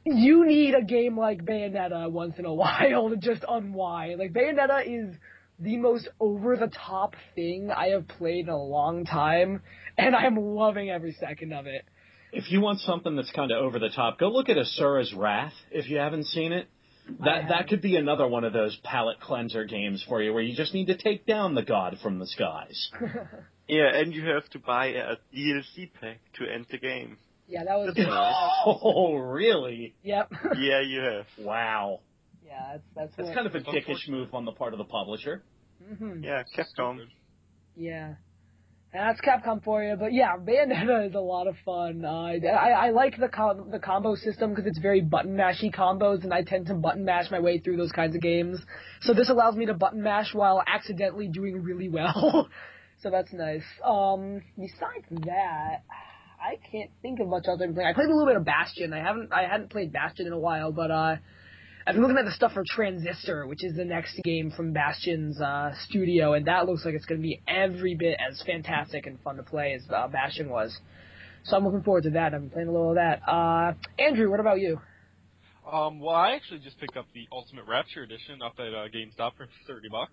You need a game like Bayonetta once in a while to just unwind. Like Bayonetta is the most over the top thing I have played in a long time, and I'm loving every second of it. If you want something that's kind of over the top, go look at Asura's Wrath if you haven't seen it. That that could be another one of those palate cleanser games for you where you just need to take down the god from the skies. Yeah, and you have to buy a DLC pack to end the game. Yeah, that was. oh, really? Yep. Yeah, you have. Wow. yeah, that's that's, That's what, kind of a dickish move on the part of the publisher. hmm Yeah, Capcom. Stupid. Yeah. And that's Capcom for you, but yeah, Bayonetta is a lot of fun. Uh, I, I I like the com- the combo system because it's very button mashy combos, and I tend to button mash my way through those kinds of games. So this allows me to button mash while accidentally doing really well. so that's nice. Um, besides that, I can't think of much else I've been playing. I played a little bit of Bastion. I haven't I hadn't played Bastion in a while, but uh, I've been looking at the stuff for Transistor, which is the next game from Bastion's uh, studio, and that looks like it's going to be every bit as fantastic and fun to play as uh, Bastion was. So I'm looking forward to that. I've been playing a little of that. Uh, Andrew, what about you? Um, well, I actually just picked up the Ultimate Rapture Edition up at uh, GameStop for thirty bucks.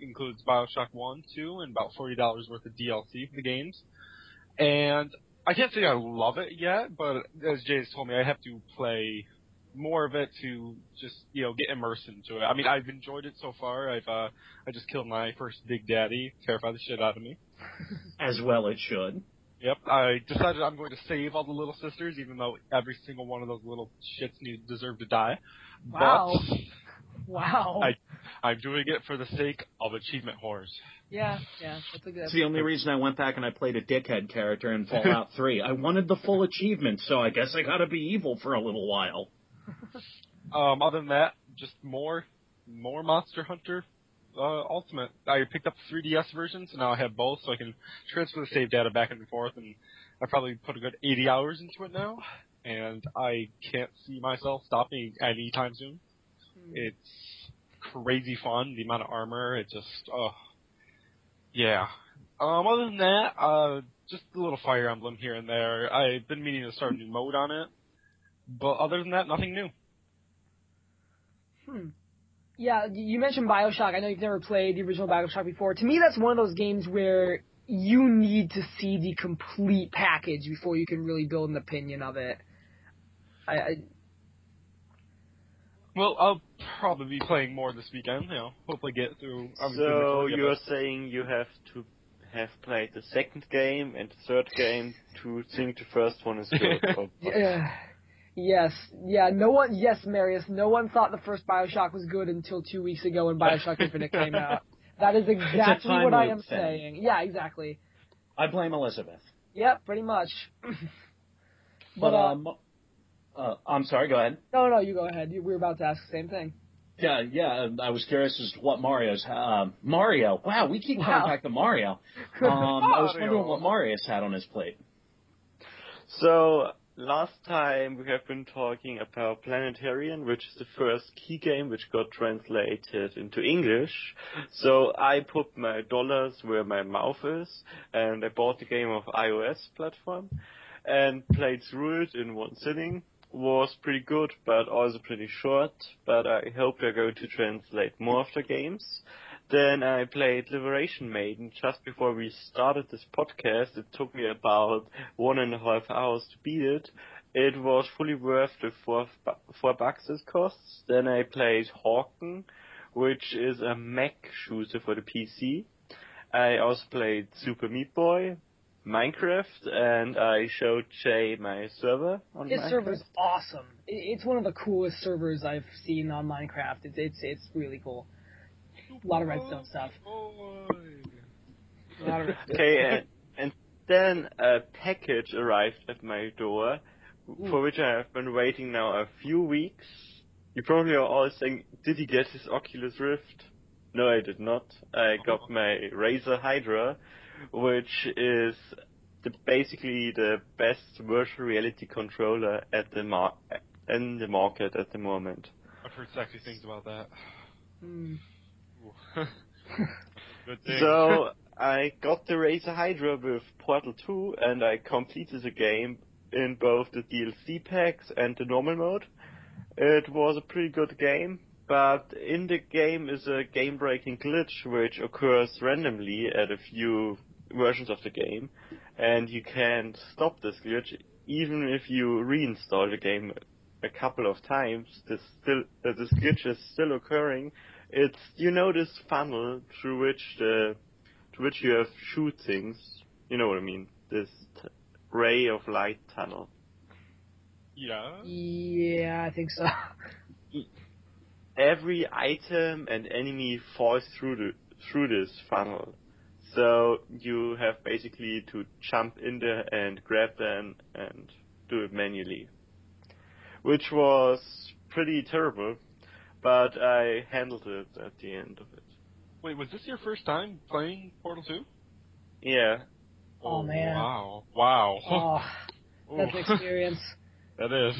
Includes Bioshock One, Two, and about forty dollars worth of DLC for the games. And I can't say I love it yet, but as Jay has told me, I have to play more of it to just you know get immersed into it. I mean, I've enjoyed it so far. I've uh, I just killed my first Big Daddy, terrified the shit out of me. As well it should. Yep, I decided I'm going to save all the little sisters, even though every single one of those little shits need deserve to die. Wow. But Wow. I, I'm doing it for the sake of achievement whores. yeah, yeah, that's a good. That's the only reason I went back and I played a dickhead character in Fallout 3. I wanted the full achievement, so I guess I gotta be evil for a little while. Um, other than that, just more, more Monster Hunter uh, Ultimate. I picked up the 3DS version, so now I have both, so I can transfer the save data back and forth. And I probably put a good 80 hours into it now, and I can't see myself stopping anytime soon. Hmm. It's crazy fun. The amount of armor, it just, oh, yeah. Um, other than that, uh, just a little Fire Emblem here and there. I've been meaning to start a new mode on it, but other than that, nothing new. Hmm. Yeah, you mentioned Bioshock. I know you've never played the original Bioshock before. To me, that's one of those games where you need to see the complete package before you can really build an opinion of it. I, I Well, I'll probably be playing more this weekend. You know, hopefully get through. obviously, So you're it. saying you have to have played the second game and the third game to think the first one is good. or- Yeah. Yes. Yeah. No one. Yes, Marius. No one thought the first Bioshock was good until two weeks ago when Bioshock Infinite came out. That is exactly what I am thing. saying. Yeah. Exactly. I blame Elizabeth. Yep. Pretty much. But, but uh, um, uh, I'm sorry, go ahead. no, no. You go ahead. You- We were about to ask the same thing. Yeah, yeah, I was curious as to what Mario's, um, Mario, wow, we keep coming Wow. back to Mario. Um, I was wondering what Marius had on his plate. So last time we have been talking about Planetarian, which is the first key game which got translated into English. So I put my dollars where my mouth is, and I bought the game of iOS platform and played through it in one sitting. Was pretty good, but also pretty short. But I hope they're going to translate more of the games. Then I played Liberation Maiden just before we started this podcast. It took me about one and a half hours to beat it. It was fully worth the four, four bucks it costs. Then I played Hawken, which is a mech shooter for the PC. I also played Super Meat Boy, Minecraft, and I showed Jay my server on His Minecraft. server's awesome. It's one of the coolest servers I've seen on Minecraft. It's it's it's really cool. A lot of redstone stuff. A lot of redstone. Okay, and, and then a package arrived at my door, hmm. for which I have been waiting now a few weeks. You probably are all saying, did he get his Oculus Rift? No, I did not. I got uh-huh. my Razer Hydra, which is the, basically the best virtual reality controller at the mar- in the market at the moment. I've heard sexy things about that. Hmm. Good thing. So I got the Razer Hydra with Portal 2 and I completed the game in both the DLC packs and the normal mode. It was a pretty good game, but in the game is a game breaking glitch which occurs randomly at a few versions of the game and you can't stop this glitch even if you reinstall the game a couple of times this still uh, this glitch is still occurring it's you know this funnel through which the to which you have shoot things. You know what I mean? This t- ray of light tunnel. yeah. Yeah, I think so. Every item and enemy falls through the through this funnel. So you have basically to jump in there and grab them and do it manually. Which was pretty terrible, but I handled it at the end of it. Wait, was this your first time playing Portal 2? Yeah, oh, oh, man. Wow. Wow. Oh, that's an Ooh. experience. that is.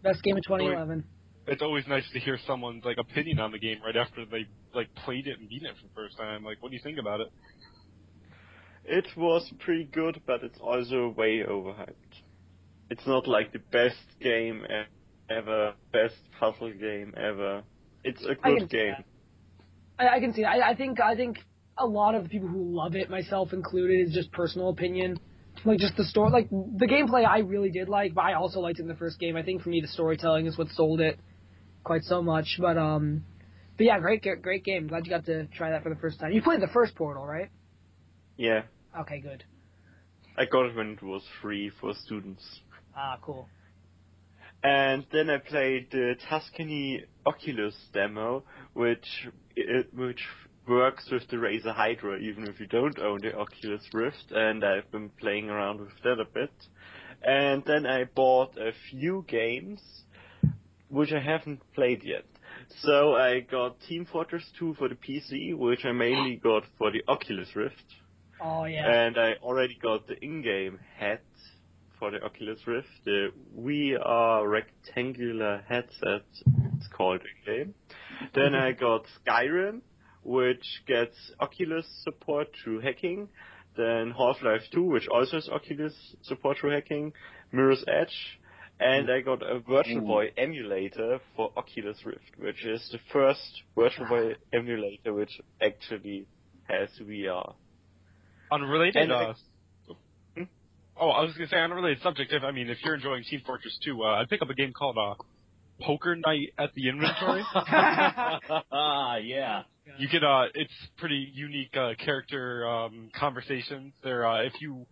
Best game of 2011. It's always nice to hear someone's like opinion on the game right after they like played it and beaten it for the first time. Like, what do you think about it? It was pretty good, but it's also way overhyped. It's not like the best game ever, best puzzle game ever. It's a good game. I, I can see. I, I think. I think a lot of the people who love it, myself included, is just personal opinion. Like just the story, like the gameplay, I really did like, but I also liked it in the first game. I think for me, the storytelling is what sold it quite so much. But um, but yeah, great, great, great game. Glad you got to try that for the first time. You played the first Portal, right? Yeah, Okay, good. I got it when it was free for students. Ah, cool. And then I played the Tuscany Oculus demo, which it, which works with the Razer Hydra, even if you don't own the Oculus Rift. And I've been playing around with that a bit. And then I bought a few games, which I haven't played yet. So I got Team Fortress 2 for the PC, which I mainly got for the Oculus Rift. Oh yeah. And I already got the in-game hat for the Oculus Rift, the VR rectangular headset, it's called in-game. Then I got Skyrim, which gets Oculus support through hacking. Then Half-Life 2, which also has Oculus support through hacking. Mirror's Edge. And I got a Virtual Boy emulator for Oculus Rift, which is the first Virtual Boy emulator which actually has VR. Unrelated. And uh, Hmm? oh, I was gonna say unrelated subject. If I mean, if you're enjoying Team Fortress 2, uh, I'd pick up a game called uh, Poker Night at the Inventory. Ah, yeah. you can uh, it's pretty unique uh, character um, conversations. There, uh, if you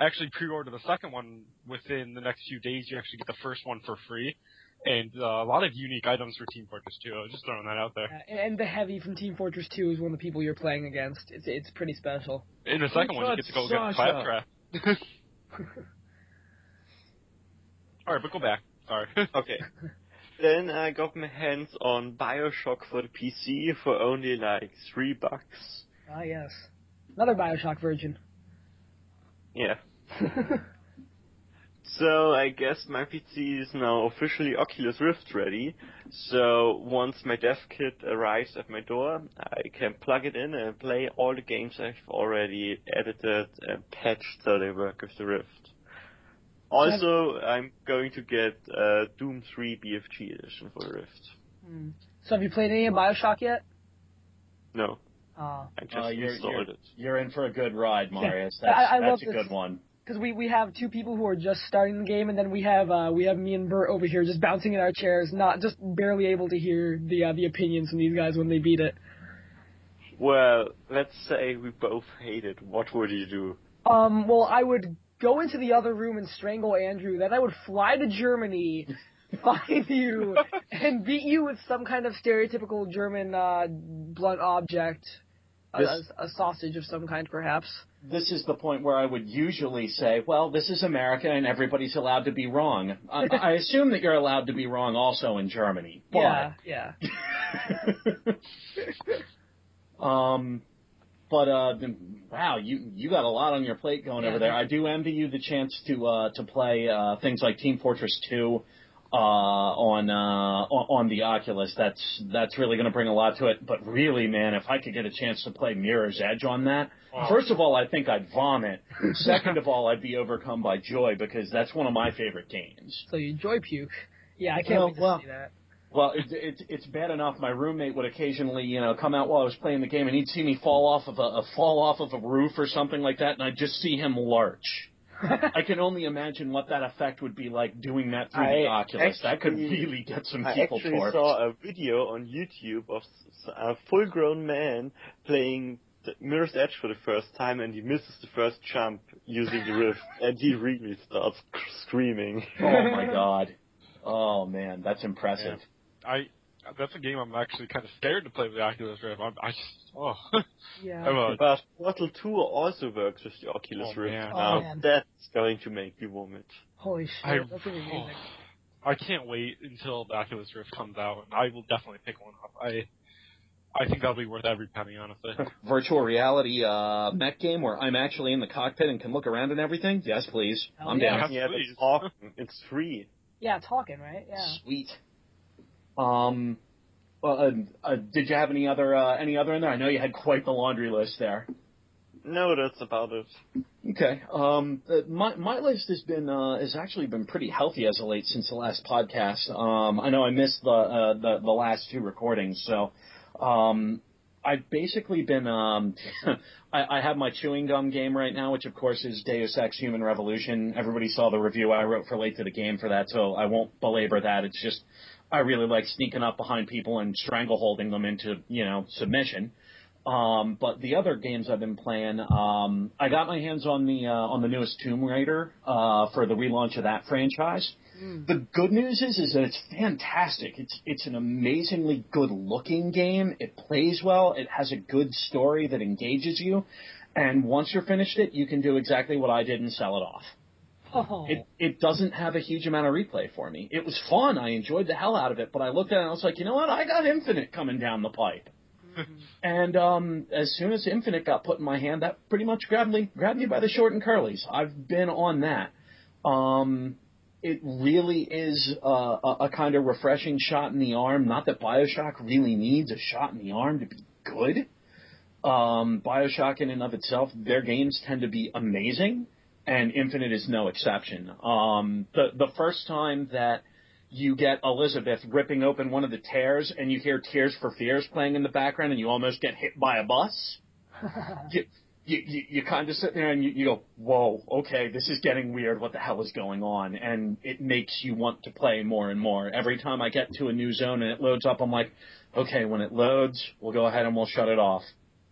actually pre-order the second one within the next few days, you actually get the first one for free. And uh, a lot of unique items for Team Fortress 2. I was just throwing that out there. Yeah, and the heavy from Team Fortress 2 is one of the people you're playing against. It's it's pretty special. In the second one, you get to go get Sasha. Claptrap. All right, but go back. Sorry. Okay. then I got my hands on Bioshock for the PC for only like three bucks. Ah yes, another Bioshock version. Yeah. So I guess my PC is now officially Oculus Rift ready. So once my dev kit arrives at my door, I can plug it in and play all the games I've already edited and patched so they work with the Rift. Also, I'm going to get uh, Doom 3 BFG edition for the Rift. Hmm. So have you played any of Bioshock yet? No, Uh, I just Uh, you're, installed you're, it. you're in for a good ride, Marius. That's, I- I love that's a this. good one. Because we we have two people who are just starting the game, and then we have uh we have me and Bert over here just bouncing in our chairs, not just barely able to hear the uh, the opinions from these guys when they beat it. Well, let's say we both hate it. What would you do? Um, well, I would go into the other room and strangle Andrew. Then I would fly to Germany, find you, and beat you with some kind of stereotypical German uh, blunt object, This- a, a sausage of some kind, perhaps. This is the point where I would usually say, well, this is America and everybody's allowed to be wrong. I, I assume that you're allowed to be wrong also in Germany. But, Yeah, yeah. um, but uh, wow, you you got a lot on your plate going Yeah. over there. I do envy you the chance to uh, to play uh, things like Team Fortress 2 uh, on uh, on the Oculus. That's that's really going to bring a lot to it. But really, man, if I could get a chance to play Mirror's Edge on that. First of all, I think I'd vomit. Second of all, I'd be overcome by joy because that's one of my favorite games. So you joy puke. Yeah, I can't Well, wait to well. see that. Well, it's it's it's bad enough. My roommate would occasionally, you know, come out while I was playing the game, and he'd see me fall off of a, a fall off of a roof or something like that, and I'd just see him lurch. I can only imagine what that effect would be like doing that through the I Oculus. that could really get some I people actually torqued. saw a video on YouTube of s- a full-grown man playing the Mirror's Edge for the first time, and he misses the first jump using the rift, and he really starts screaming. Oh my god. Oh man, that's impressive. I that's a game I'm actually kind of scared to play with the Oculus Rift. I'm, I just oh, Yeah. I'm a, But Portal 2 also works with the Oculus Oh, Rift man. Oh, now. man. That's going to make you vomit. Holy shit, I, that's gonna be. I can't wait until the Oculus Rift comes out. And I will definitely pick one up. I I think that'll be worth every penny, honestly. Virtual reality uh, mech game where I'm actually in the cockpit and can look around and everything. Yes, please. Hell I'm yeah. down. Yeah, please. it's awesome. It's free. Yeah, talking, right? Yeah. Sweet. Um, uh, uh, did you have any other uh, any other in there? I know you had quite the laundry list there. No, that's about it. Okay. Um, uh, my my list has been uh, has actually been pretty healthy as of late since the last podcast. Um, I know I missed the uh, the the last two recordings, so um, I've basically been um, I, I have my chewing gum game right now, which of course is Deus Ex: Human Revolution. Everybody saw the review I wrote for Late to the Game for that, so I won't belabor that. It's just I really like sneaking up behind people and strangle holding them into you know submission. Um, but the other games I've been playing, um, I got my hands on the uh, on the newest Tomb Raider uh, for the relaunch of that franchise. Mm. The good news is is that it's fantastic. It's it's an amazingly good looking game. It plays well. It has a good story that engages you. And once you're finished it, you can do exactly what I did and sell it off. Oh. It it doesn't have a huge amount of replay for me. It was fun. I enjoyed the hell out of it. But I looked at it and I was like, you know what? I got Infinite coming down the pipe. And um, as soon as Infinite got put in my hand, that pretty much grabbed me grabbed me by the short and curlies. I've been on that. Um, it really is a, a kind of refreshing shot in the arm. Not that Bioshock really needs a shot in the arm to be good. Um, Bioshock in and of itself, their games tend to be amazing, and Infinite is no exception. Um, the the first time that you get Elizabeth ripping open one of the tears, and you hear Tears for Fears playing in the background, and you almost get hit by a bus. You you, you, kind of sit there and you, you go, whoa, okay, this is getting weird. What the hell is going on? And it makes you want to play more and more. Every time I get to a new zone and it loads up, I'm like, okay, when it loads, we'll go ahead and we'll shut it off.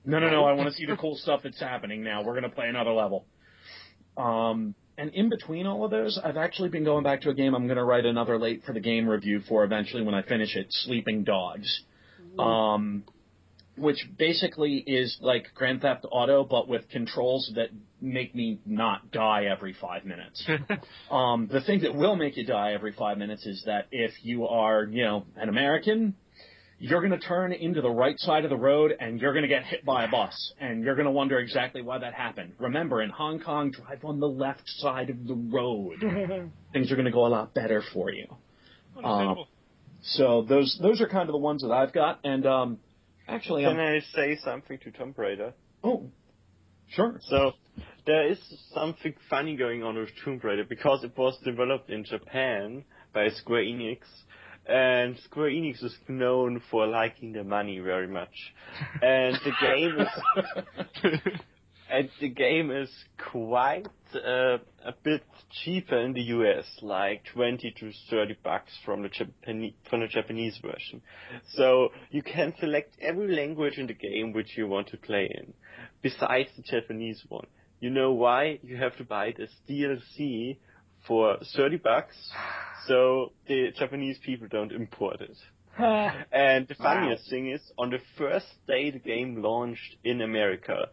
No, no, no, I want to see the cool stuff that's happening now. We're going to play another level. Um, and in between all of those, I've actually been going back to a game I'm going to write another late for the game review for eventually when I finish it, Sleeping Dogs. Um, which basically is like Grand Theft Auto, but with controls that make me not die every five minutes. um, the thing that will make you die every five minutes is that if you are, you know, an American, you're going to turn into the right side of the road and you're going to get hit by a bus and you're going to wonder exactly why that happened. Remember, in Hong Kong, drive on the left side of the road. Things are going to go a lot better for you. Understandable. So those those are kind of the ones that I've got. And um, actually, Can I'm, I say something to Tomb Raider? oh, sure. So there is something funny going on with Tomb Raider because it was developed in Japan by Square Enix. And Square Enix is known for liking the money very much. And the game is and the game is quite uh, a bit cheaper in the US, like 20 to 30 bucks from the Japanese from the Japanese version. So you can select every language in the game which you want to play in, besides the Japanese one. You know why? You have to buy this DLC for 30 bucks, so the Japanese people don't import it. And the funniest thing is, on the first day the game launched in America,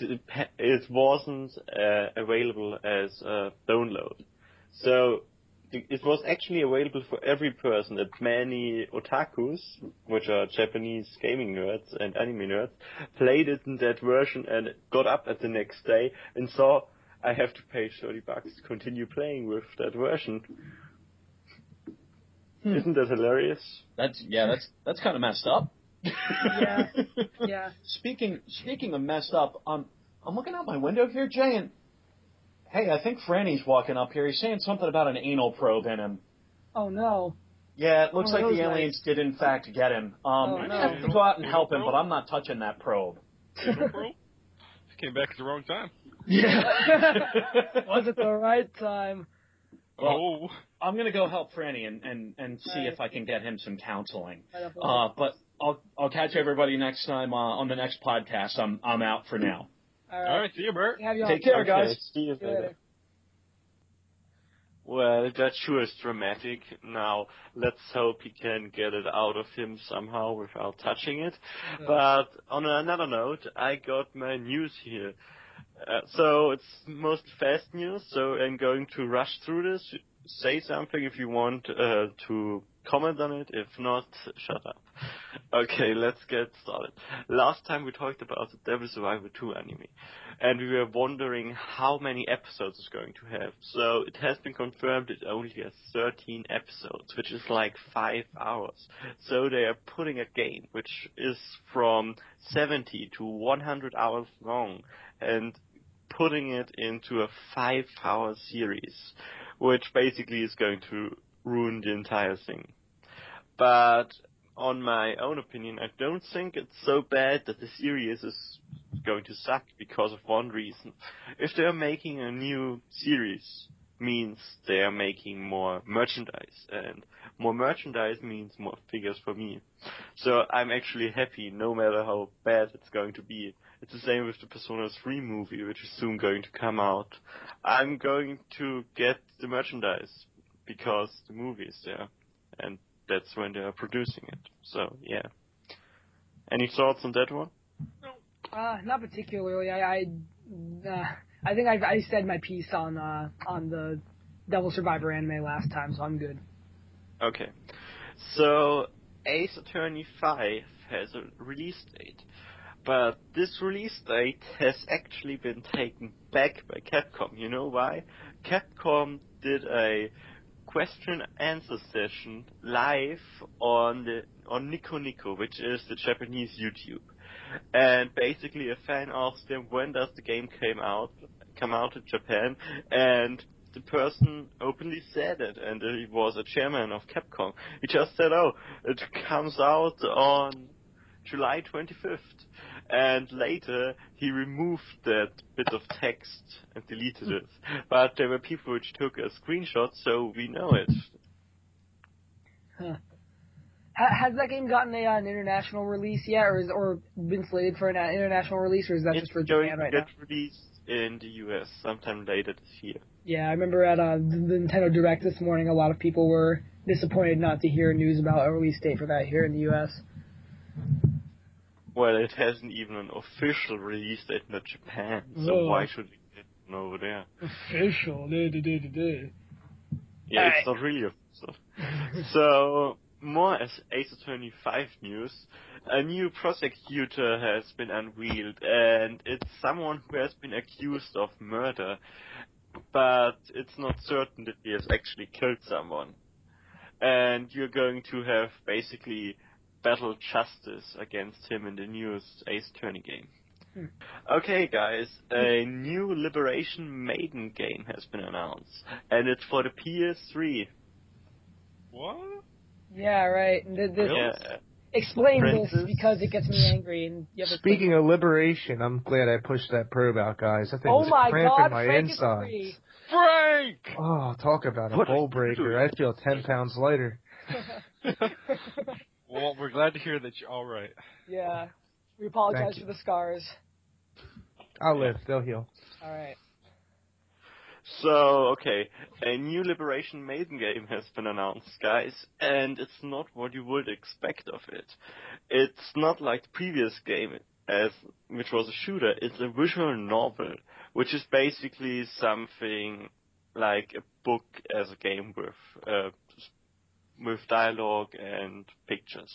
it wasn't uh, available as a download. So it was actually available for every person. That many otakus, which are Japanese gaming nerds and anime nerds, played it in that version and got up at the next day and saw I have to pay 30 bucks to continue playing with that version. Hmm. Isn't that hilarious? That's yeah, that's that's kind of messed up. Yeah. Yeah. Speaking speaking of messed up, um, I'm looking out my window here, Jay, and hey, I think Franny's walking up here. He's saying something about an anal probe in him. Oh no. Yeah, it looks Oh, like the was aliens did in fact get him. Um, Oh, I no. have to go out and help him, but I'm not touching that probe. Anal probe? Came back at the wrong time. Yeah. Was it the right time? oh. I'm gonna go help Franny and and and see Right. if I can get him some counseling. Uh, but I'll I'll catch everybody next time uh, on the next podcast. I'm I'm out for now. All All right. right, see you, Bert. Have you. Take care, Okay, guys. See you See later. later. Well, that sure is dramatic. Now, let's hope he can get it out of him somehow without touching it. But on another note, I got my news here. Uh, so it's mostly fast news, so I'm going to rush through this. Say something if you want uh, to comment on it. If not, shut up. Okay, let's get started. Last time we talked about the Devil Survivor 2 anime, and we were wondering how many episodes it's going to have. So it has been confirmed it only has 13 episodes, which is like 5 hours. So they are putting a game which is from 70 to 100 hours long, and putting it into a five-hour series, which basically is going to ruin the entire thing. But on my own opinion, I don't think it's so bad that the series is going to suck because of one reason. If they're making a new series, means they are making more merchandise, and more merchandise means more figures for me. So I'm actually happy, no matter how bad it's going to be. It's the same with the Persona 3 movie, which is soon going to come out. I'm going to get the merchandise because the movie is there, and that's when they are producing it. So yeah. Any thoughts on that one? Uh, not particularly. I, I, uh, I think I, I said my piece on uh, on the Devil Survivor anime last time, so I'm good. Okay. So Ace Attorney 5 has a release date. But this release date has actually been taken back by Capcom. You know why? Capcom did a question answer session live on the on Nico Nico, which is the Japanese YouTube. And basically a fan asked him when does the game came out come out in Japan and the person openly said it and he was a chairman of Capcom. He just said, Oh, it comes out on July 25th. And later he removed that bit of text and deleted it. But there were people which took a screenshot, so we know it. Huh. Has that game gotten a, uh, an international release yet, or is or been slated for an uh, international release, or is that it's just for going Japan to right get now? released in the US sometime later this year. Yeah, I remember at uh, the Nintendo Direct this morning, a lot of people were disappointed not to hear news about a release date for that here in the U.S. Well, it hasn't even an official release date in Japan, so Oh. why should it get one over there? Official. Yeah, it's not really official. so, more as Ace Attorney 5 news, a new prosecutor has been unveiled, and it's someone who has been accused of murder, but it's not certain that he has actually killed someone. And you're going to have basically battle justice against him in the newest Ace Attorney game. Hmm. Okay, guys, a new Liberation Maiden game has been announced, and it's for the PS3. What? Yeah, right. And th- this, Yeah, Explain this because it gets me angry, and you have Speaking of liberation, I'm glad I pushed that probe out, guys. That thing Oh was my cramping God, my Frank is insides. free. Frank! Oh, talk about a What bowl breaker. I feel ten pounds lighter. Well, we're glad to hear that you're all right. yeah. We apologize Thank you. for the scars. I'll live. They'll heal. All right. So, okay, a new Liberation Maiden game has been announced, guys, and it's not what you would expect of it. It's not like the previous game, as which was a shooter. It's a visual novel, which is basically something like a book as a game with uh, with dialogue and pictures.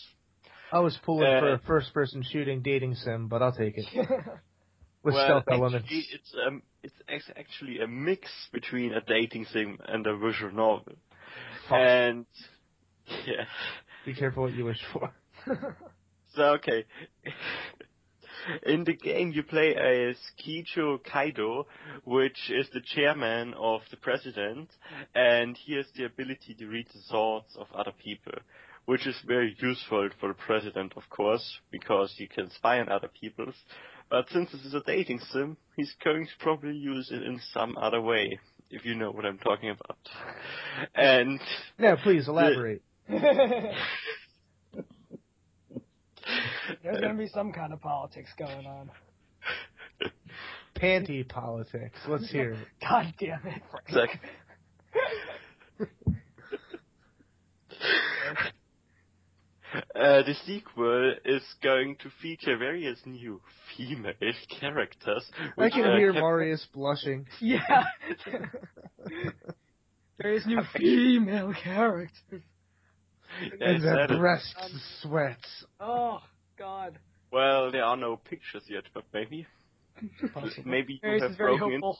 I was pulling for Uh, a first-person shooting dating sim, but I'll take it with well, stealth elements. it's um, it's actually a mix between a dating sim and a visual novel. Fuck. And yeah, Be careful what you wish for. so okay. In the game, you play as Kicho Kaido, which is the chairman of the president, and he has the ability to read the thoughts of other people, which is very useful for the president, of course, because you can spy on other people's. But since this is a dating sim, he's going to probably use it in some other way, if you know what I'm talking about. And Yeah, please elaborate. There's gonna be some kind of politics going on. Panty politics. Let's hear it. God damn it, Frank. Exactly. Uh, the sequel is going to feature various new female characters. I can uh, hear Cap- Marius blushing. Yeah. There's new female characters. Yeah, and their said breasts Um, sweats. Oh God. Well, there are no pictures yet, but maybe, maybe you Marius have is very broken hopeful.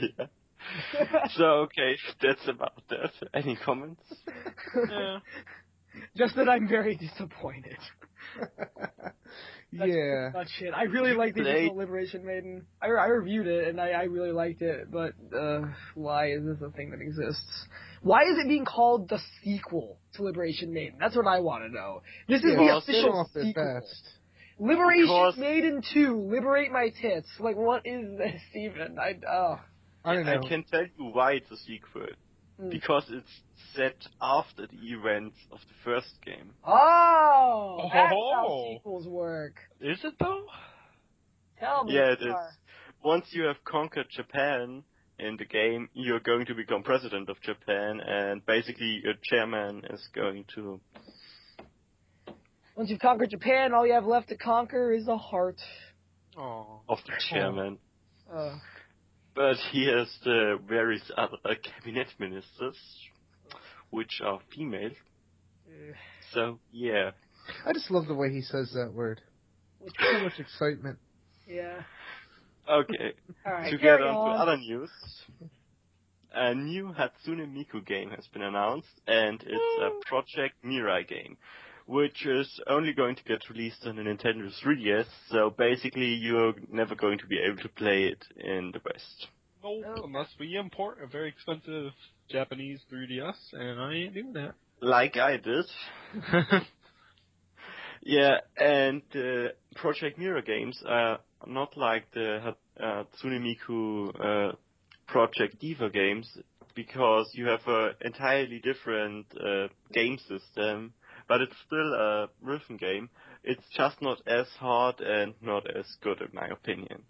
into them. yeah. So okay, that's about that. Any comments? Yeah. Just that I'm very disappointed. Yeah. pretty much it. I really like the original Liberation Maiden. I, I reviewed it and I, I really liked it, but uh, why is this a thing that exists? Why is it being called the sequel to Liberation Maiden? That's what I want to know. This is the official off their sequel. Liberation Because- Maiden 2, Liberate My Tits. Like, what is this even? I, oh. I don't know. I can tell you why it's a sequel. Mm. Because it's set after the events of the first game. Oh! That's how Oh. sequels work. Is it though? Tell me. Yeah, it is. more. Once you have conquered Japan in the game, you're going to become president of Japan, and basically your chairman is going to. Once you've conquered Japan, all you have left to conquer is a heart. Oh. of the chairman. Uh, But he has the various other cabinet ministers, which are female. eh, So yeah. I just love the way he says that word. With So much excitement. yeah. Okay. Alright, to get on, on. to other news, a new Hatsune Miku game has been announced, and it's a Project Mirai game, which is only going to get released on the Nintendo 3DS. So basically, you're never going to be able to play it in the West. Nope, Nope. unless we import a very expensive Japanese 3DS, and I ain't doing that. Like I did. Yeah, and uh, Project Mirai games are not like the uh, Hatsune uh, Project Diva games because you have an entirely different uh, game system, but it's still a rhythm game. It's just not as hard and not as good in my opinion.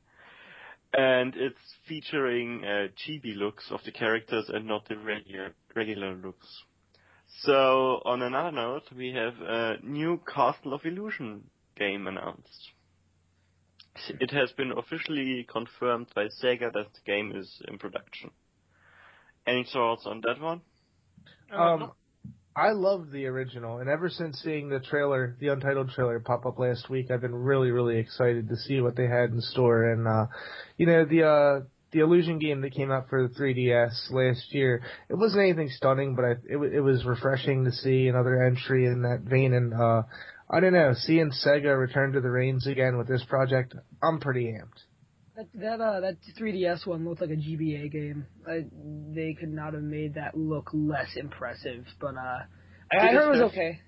And it's featuring uh, chibi looks of the characters and not the regular regular looks. So, on another note, we have a new Castle of Illusion game announced. It has been officially confirmed by Sega that the game is in production. Any thoughts on that one? Uh, Um, I loved the original, and ever since seeing the trailer, the untitled trailer pop up last week, I've been really, really excited to see what they had in store. And uh, you know, the uh, the Illusion game that came out for the 3DS last year, it wasn't anything stunning, but I, it it was refreshing to see another entry in that vein. And uh, I don't know, seeing Sega return to the reins again with this project, I'm pretty amped. That that uh that 3DS one looked like a GBA game. I, they could not have made that look less impressive, but uh, I, I heard it was okay.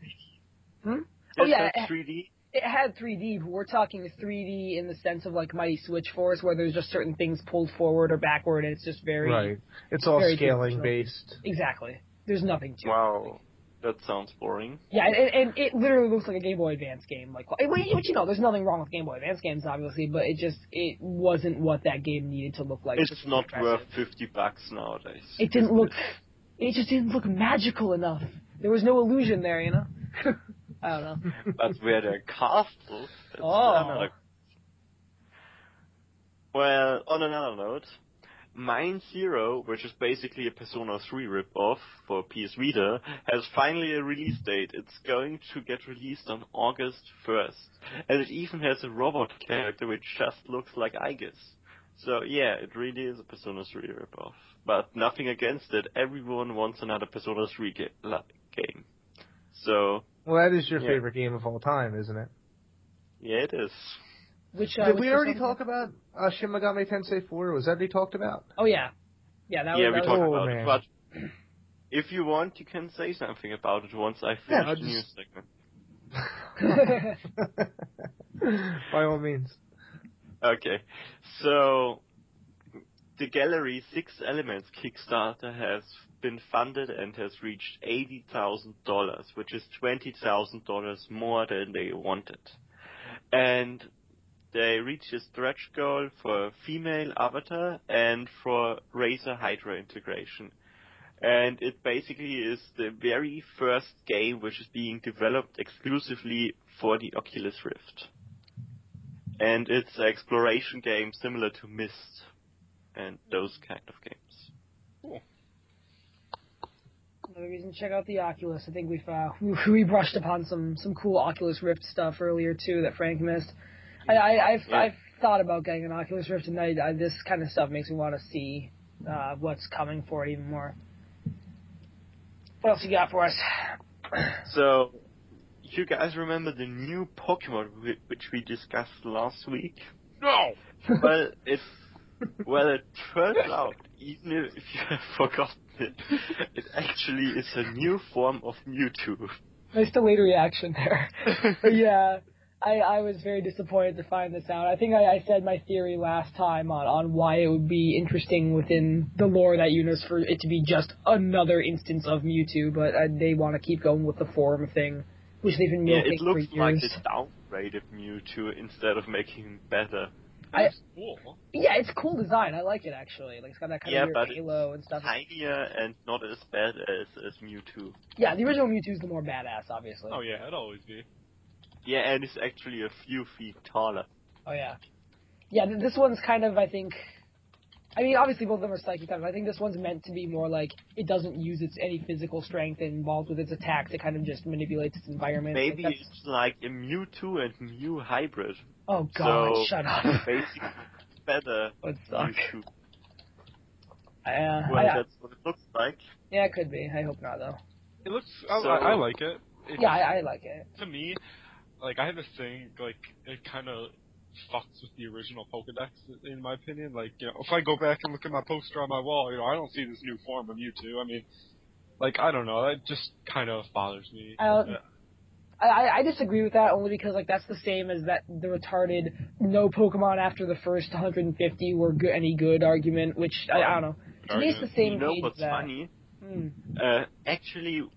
Hmm? Oh, yeah, it- 3D? It had 3D, but we're talking 3D in the sense of like Mighty Switch Force, where there's just certain things pulled forward or backward, and it's just very right. It's all very scaling dimensional. based. exactly. There's nothing to it. Wow, that sounds boring. Yeah, and, and it literally looks like a Game Boy Advance game. Like, which you know, there's nothing wrong with Game Boy Advance games, obviously, but it just it wasn't what that game needed to look like. it's not impressive. worth 50 bucks nowadays. It didn't look. It just didn't look magical enough. There was no illusion there, you know. I don't know. But where the castle, Oh. another. Well, on another note, Mind Zero, which is basically a Persona 3 ripoff for PS Vita, has finally a release date. It's going to get released on August 1st. And it even has a robot character which just looks like Aegis. So yeah, it really is a Persona 3 ripoff. But nothing against it, everyone wants another Persona 3 ga- game. So, Well, that is your Yeah. favorite game of all time, isn't it? yeah it is. Which uh, Did which we already talk about uh, Shin Megami Tensei 4? Was that already talked about? Oh yeah, yeah. That yeah, was, we that talked was, Oh, about man. it, but if you want, you can say something about it once I finish I'll the news just- segment. By all means. Okay, so the Gallery Six Elements Kickstarter has been funded and has reached eighty thousand dollars, which is twenty thousand dollars more than they wanted, and they reached a stretch goal for female avatar and for Razer Hydra integration. And it basically is the very first game which is being developed exclusively for the Oculus Rift. And it's an exploration game similar to Myst and those kind of games. Another reason to check out the Oculus. I think we've uh, we brushed upon some some cool Oculus Rift stuff earlier too that Frank missed. I, I I've Yeah. I've thought about getting an Oculus Rift, and I, I, this kind of stuff makes me want to see uh, what's coming for it even more. What else you got for us? So you guys remember the new Pokemon which we discussed last week? No. well, it well it turns out even if you have forgotten it, it actually is a new form of Mewtwo. Nice delayed reaction there. Yeah, I, I was very disappointed to find this out. I think I, I said my theory last time on, on why it would be interesting within the lore of that universe for it to be just another instance of Mewtwo, but uh, they want to keep going with the form thing, which they've been Yeah, milking it looks for like years. they downgraded Mewtwo instead of making him better. I- cool. Yeah, it's cool design. I like it actually. Like it's got that kind Yeah, of weird but halo and it's stuff. tinier and not as bad as, as Mewtwo. Yeah, the original Mewtwo's the more badass, obviously. Oh yeah, it'd always be. Yeah, and it's actually a few feet taller. Oh yeah, yeah. th- This one's kind of, I think. I mean, obviously both of them are psychic types. I think this one's meant to be more like it doesn't use its any physical strength involved with its attacks. It kind of just manipulates its environment. Maybe that's- it's like a Mewtwo and Mew hybrid. Oh God, so, shut up. Basically, better Would suck. Mewtwo. Uh, Well, I- that's what it looks like. yeah, it could be. I hope not though. It looks. I, So- I, I like it. It's, Yeah, I, I like it. to me, like I have this thing, like it kind of fucks with the original Pokedex, in my opinion. Like, you know, if I go back and look at my poster on my wall, you know, I don't see this new form of Mewtwo. I mean, like I don't know, that just kind of bothers me. I I, I I disagree with that only because like that's the same as that the retarded no Pokemon after the first 150 were good, any good argument, which I, I don't know. To me, it's the same you know page what's that. funny? Hmm. Uh, actually, to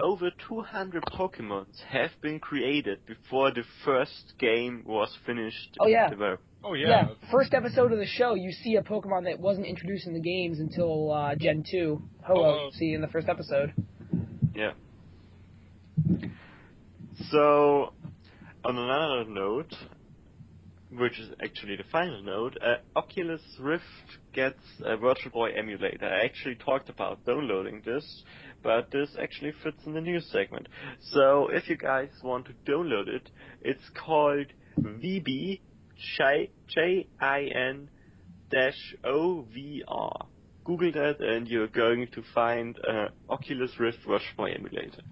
over 200 Pokemons have been created before the first game was finished. Oh, yeah. develop- oh Yeah. yeah, first episode of the show, you see a Pokemon that wasn't introduced in the games until uh, Gen 2. Ho-Oh, Oh, you see in the first episode. Yeah. So, on another note, which is actually the final note, uh, Oculus Rift gets a Virtual Boy emulator. I actually talked about downloading this, but this actually fits in the news segment. So, if you guys want to download it, it's called VB J-I-N dash O-V-R. Google that and you're going to find uh, Oculus Rift Virtual Boy emulator.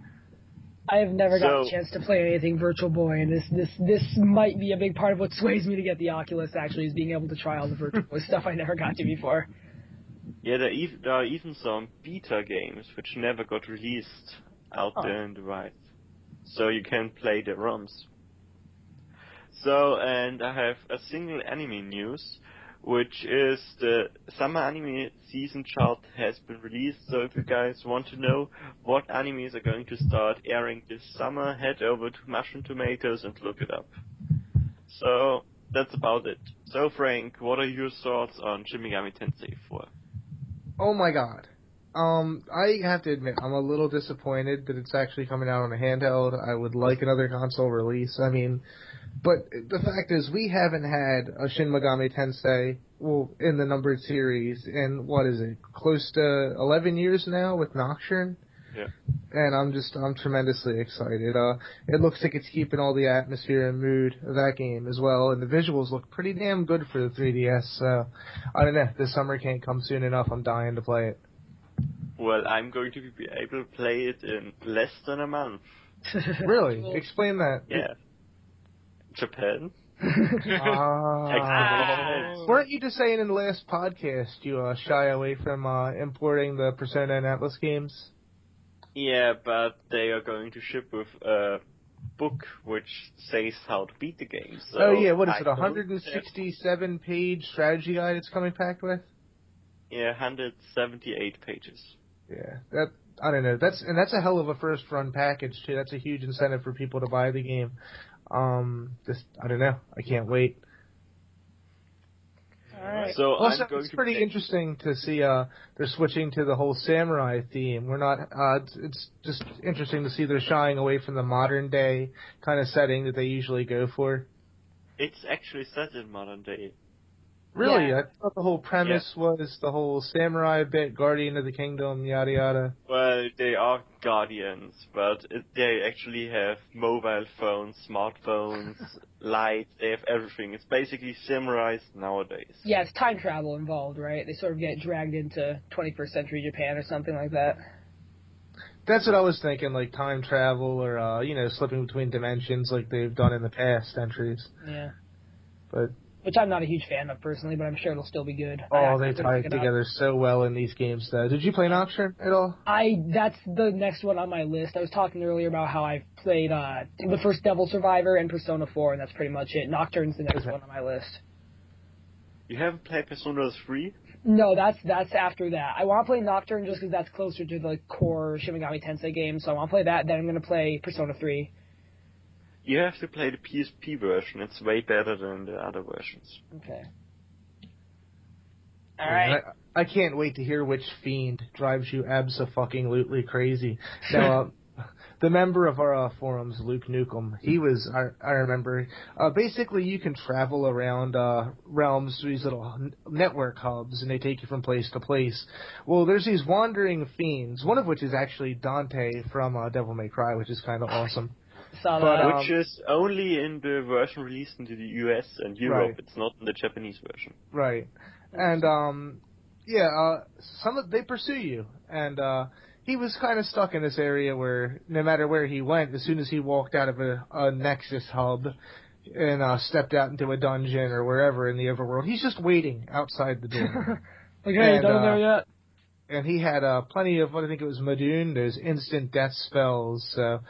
I have never got a chance to play anything Virtual Boy, and this this this might be a big part of what sways me to get the Oculus. Actually, is being able to try all the Virtual Boy stuff I never got to before. Yeah, there, are even some beta games which never got released out Huh. there in the wild. So you can play the ROMs. So, and I have a single anime news, which is the summer anime season chart has been released. So if you guys want to know what animes are going to start airing this summer, head over to Mushroom Tomatoes and look it up. So, that's about it. So Frank, what are your thoughts on Shin Megami Tensei 4? Oh my god. Um, I have to admit, I'm a little disappointed that it's actually coming out on a handheld. I would like another console release. I mean, but the fact is, we haven't had a Shin Megami Tensei, well, in the numbered series, in what is it, close to 11 years now with Nocturne? Yeah. And I'm just, I'm tremendously excited. Uh, it looks like it's keeping all the atmosphere and mood of that game as well, and the visuals look pretty damn good for the 3DS, so, I don't know, this summer can't come soon enough, I'm dying to play it. Well, I'm going to be able to play it in less than a month. Really? Cool. Explain that. Yeah. Japan? Ah. Oh. Weren't you just saying in the last podcast you uh, shy away from uh, importing the Persona and Atlus games? Yeah, but they are going to ship with a book which says how to beat the game. So oh yeah, what is I it? A 167 page strategy guide it's coming packed with? Yeah, 178 pages. Yeah, that I don't know. That's and that's a hell of a first run package too. That's a huge incentive for people to buy the game. Um, just I don't know. I can't wait. Alright. So Also, I'm going it's to pretty play- interesting to see uh they're switching to the whole samurai theme. We're not uh it's, it's just interesting to see they're shying away from the modern day kind of setting that they usually go for. It's actually set in modern day. Really, Yeah. I thought the whole premise was the whole samurai bit, guardian of the kingdom, yada yada. Well, they are guardians, but they actually have mobile phones, smartphones, lights. They have everything. It's basically samurais nowadays. Yeah, it's time travel involved, right? They sort of get dragged into 21st century Japan or something like that. That's what I was thinking, like time travel or uh, you know, slipping between dimensions like they've done in the past entries. Yeah. But Which I'm not a huge fan of personally, but I'm sure it'll still be good. Oh, have they to tie pick it it up. together so well in these games. Though, did you play Nocturne at all? I that's the next one on my list. I was talking earlier about how I've played uh the first Devil Survivor and Persona 4, and that's pretty much it. Nocturne's the next Okay. one on my list. You haven't played Persona 3? No, that's that's after that. I want to play Nocturne just because that's closer to the core Shin Megami Tensei game, so I want to play that. Then I'm gonna play Persona 3. You have to play the PSP version. It's way better than the other versions. Okay. All right. I, I can't wait to hear which fiend drives you abso-fucking-lutely crazy. Now, uh, the member of our uh, forums, Luke Newcomb, he was, I, I remember, uh, basically you can travel around uh, realms through these little n- network hubs, and they take you from place to place. Well, there's these wandering fiends, one of which is actually Dante from uh, Devil May Cry, which is kind of awesome. Saw But, um, Which is only in the version released into the US and Europe. Right. It's not in the Japanese version. Right. And um yeah, uh some of they pursue you and uh he was kind of stuck in this area where no matter where he went, as soon as he walked out of a, a Nexus hub and uh stepped out into a dungeon or wherever in the overworld, he's just waiting outside the door. like, hey, and, done uh, there yet? and he had uh plenty of what I think it was Mudoon, those instant death spells. So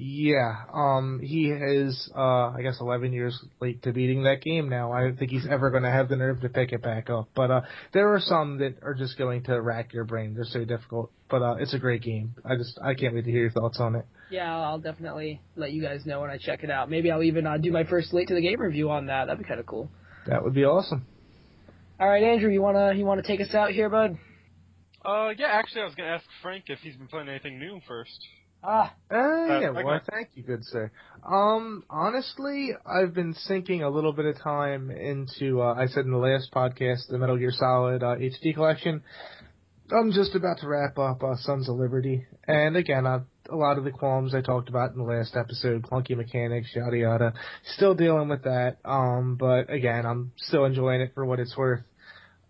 yeah, um he is uh I guess 11 years late to beating that game now. I don't think he's ever going to have the nerve to pick it back up. But uh there are some that are just going to rack your brain. They're so difficult. But uh it's a great game. I just I can't wait to hear your thoughts on it. Yeah, I'll I'll definitely let you guys know when I check it out. Maybe I'll even uh, do my first late to the game review on that. That'd be kind of cool. That would be awesome. All right, Andrew, you wanna you wanna take us out here, bud? Uh, yeah, actually, I was gonna ask Frank if he's been playing anything new first. Ah, Uh, yeah, okay. well, thank you, good sir. Um, honestly, I've been sinking a little bit of time into, uh, I said in the last podcast, the Metal Gear Solid uh, HD collection. I'm just about to wrap up uh, Sons of Liberty, and again, uh, a lot of the qualms I talked about in the last episode, clunky mechanics, yada yada, still dealing with that. Um, but again, I'm still enjoying it for what it's worth.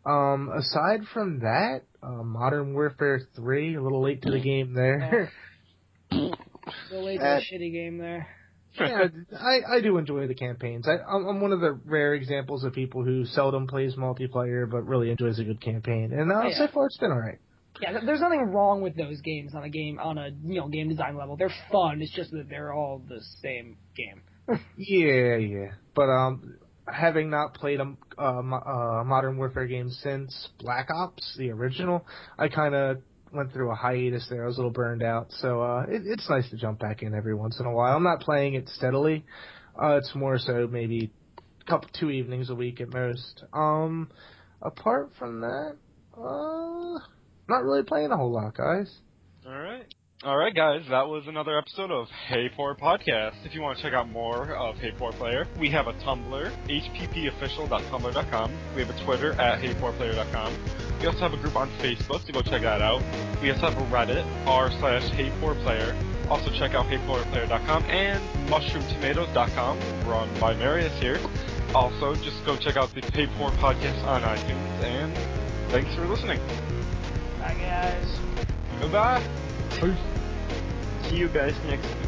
Um, aside from that, uh, Modern Warfare 3, a little late to the game there. Late Uh, shitty game there. yeah, I, I do enjoy the campaigns. I, I'm, one of the rare examples of people who seldom plays multiplayer but really enjoys a good campaign, and uh, Oh, yeah. so far it's been all right. Yeah, there's nothing wrong with those games on a game on a you know game design level. They're fun. It's just that they're all the same game. Yeah, yeah. But um, having not played a uh, mo- uh, Modern Warfare game since Black Ops, the original, I kind of went through a hiatus there. I was a little burned out, so uh, it, it's nice to jump back in every once in a while. I'm not playing it steadily. Uh, it's more so maybe a couple two evenings a week at most. Um, apart from that, uh, not really playing a whole lot, guys. Alright. Alright, guys, that was another episode of Hey Poor Podcast. If you want to check out more of Hey Poor Player, we have a Tumblr, hppofficial.tumblr.com. We have a Twitter at heypoorplayer.com. We also have a group on Facebook, so go check that out. We also have a Reddit, r slash heypoorplayer. Also check out heypoorplayer.com and mushroomtomatoes.com, run by Marius here. Also, just go check out the Hey Poor Podcast on iTunes, and thanks for listening. Bye guys. Goodbye. See you guys next week.